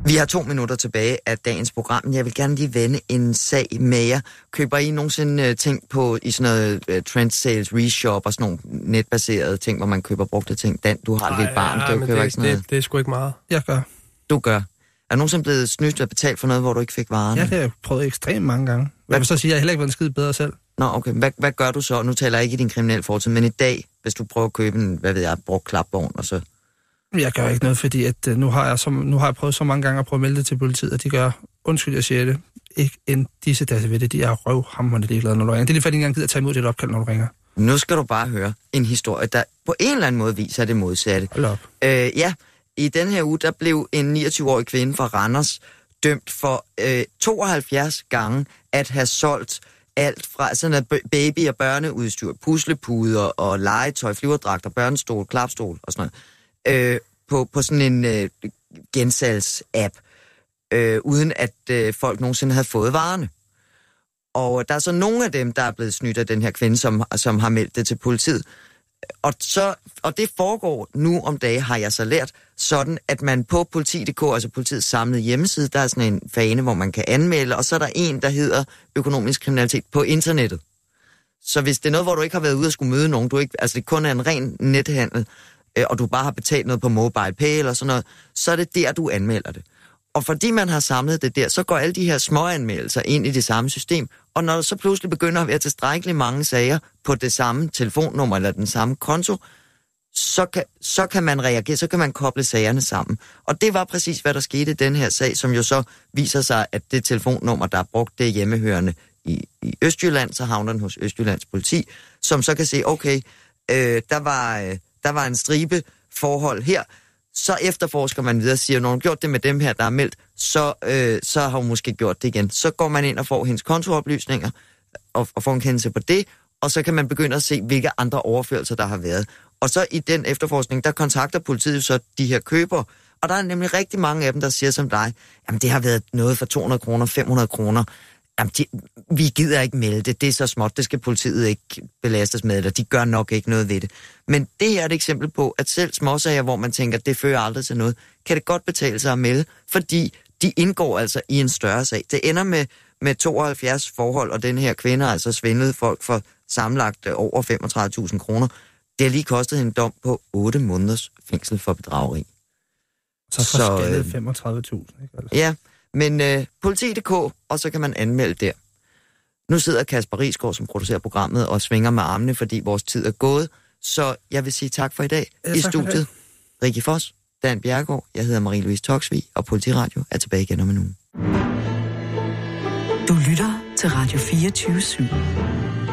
Vi har to minutter tilbage af dagens program. Jeg vil gerne lige vende en sag med jer. Køber I nogensinde uh, ting på i sådan noget uh, trend sales, reshop og sådan nogle netbaserede ting, hvor man køber brugte ting? Dan, du har lidt barn, ja, du men køber det, ikke sådan noget. det, det er sgu ikke meget. Jeg gør. Du gør. Er du nogensinde blevet snydt og betalt for noget, hvor du ikke fik varerne? Ja, det har jeg prøvet ekstremt mange gange. Jeg vil så sige, at jeg heller ikke været en skid bedre selv. Nå, okay. Hvad, hvad gør du så? Nu taler jeg ikke i din kriminelle fortid, men i dag, hvis du prøver at købe en, hvad ved jeg, brugt klapvogn, og så... Jeg gør ikke noget, fordi at, øh, nu, har jeg så, nu har jeg prøvet så mange gange at prøve at melde det til politiet, at de gør, undskyld, jeg siger det, ikke en disse dage ved det. De er røvhamrende ligeglade, når du ringer. Det er lige før, de ikke engang gider at tage imod dit opkald, når du ringer. Nu skal du bare høre en historie, der på en eller anden måde viser det modsatte. Hold op. Øh, ja, i den her uge, der blev en 29-årig kvinde fra Randers dømt for øh, 72 gange at have solgt alt fra sådan baby- og børneudstyr, puslepuder og legetøj, flyverdragter, børnestol, klapstol og sådan noget, øh, på, på sådan en øh, gensalgs-app, øh, uden at øh, folk nogensinde havde fået varerne. Og der er så nogle af dem, der er blevet snydt af den her kvinde, som, som har meldt det til politiet. Og, så, og det foregår nu om dage, har jeg så lært, sådan at man på politi.dk, altså politiets samlede hjemmeside, der er sådan en fane, hvor man kan anmelde, og så er der en, der hedder økonomisk kriminalitet på internettet. Så hvis det er noget, hvor du ikke har været ude og skulle møde nogen, du ikke, altså det kun er en ren nethandel, øh, og du bare har betalt noget på mobile pay eller sådan noget, så er det der, du anmelder det. Og fordi man har samlet det der, så går alle de her små anmeldelser ind i det samme system. Og når der så pludselig begynder at være tilstrækkeligt mange sager på det samme telefonnummer eller den samme konto, så kan, så kan man reagere, så kan man koble sagerne sammen. Og det var præcis, hvad der skete i den her sag, som jo så viser sig, at det telefonnummer, der er brugt, det er hjemmehørende i, i Østjylland, så havner den hos Østjyllands politi, som så kan se, okay, øh, der, var, øh, der var en stribe forhold her, så efterforsker man videre og siger, når hun har gjort det med dem her, der er meldt, så, øh, så har hun måske gjort det igen. Så går man ind og får hendes kontooplysninger, og, og får en kendelse på det, og så kan man begynde at se, hvilke andre overførelser der har været. Og så i den efterforskning, der kontakter politiet så de her købere, og der er nemlig rigtig mange af dem, der siger som dig, jamen det har været noget for 200 kroner, 500 kroner, jamen de, vi gider ikke melde det, det er så småt, det skal politiet ikke belastes med, eller de gør nok ikke noget ved det. Men det her er et eksempel på, at selv småsager, hvor man tænker, det fører aldrig til noget, kan det godt betale sig at melde, fordi de indgår altså i en større sag. Det ender med, med 72 forhold, og den her kvinde har altså svindlet folk for øh, over 35.000 kroner. Det har lige kostet en dom på 8 måneders fængsel for bedrageri. Så Så, for skaldet 35.000, ikke? Altså. Ja, men øh, politi.dk, og så kan man anmelde der. Nu sidder Kasper Risgaard, som producerer programmet, og svinger med armene, fordi vores tid er gået. Så jeg vil sige tak for i dag. Ja, I studiet, Rikke Foss, Dan Bjergård, jeg hedder Marie-Louise Toksvig, og Politiradio er tilbage igen om en uge. Du lytter til Radio 24 /7.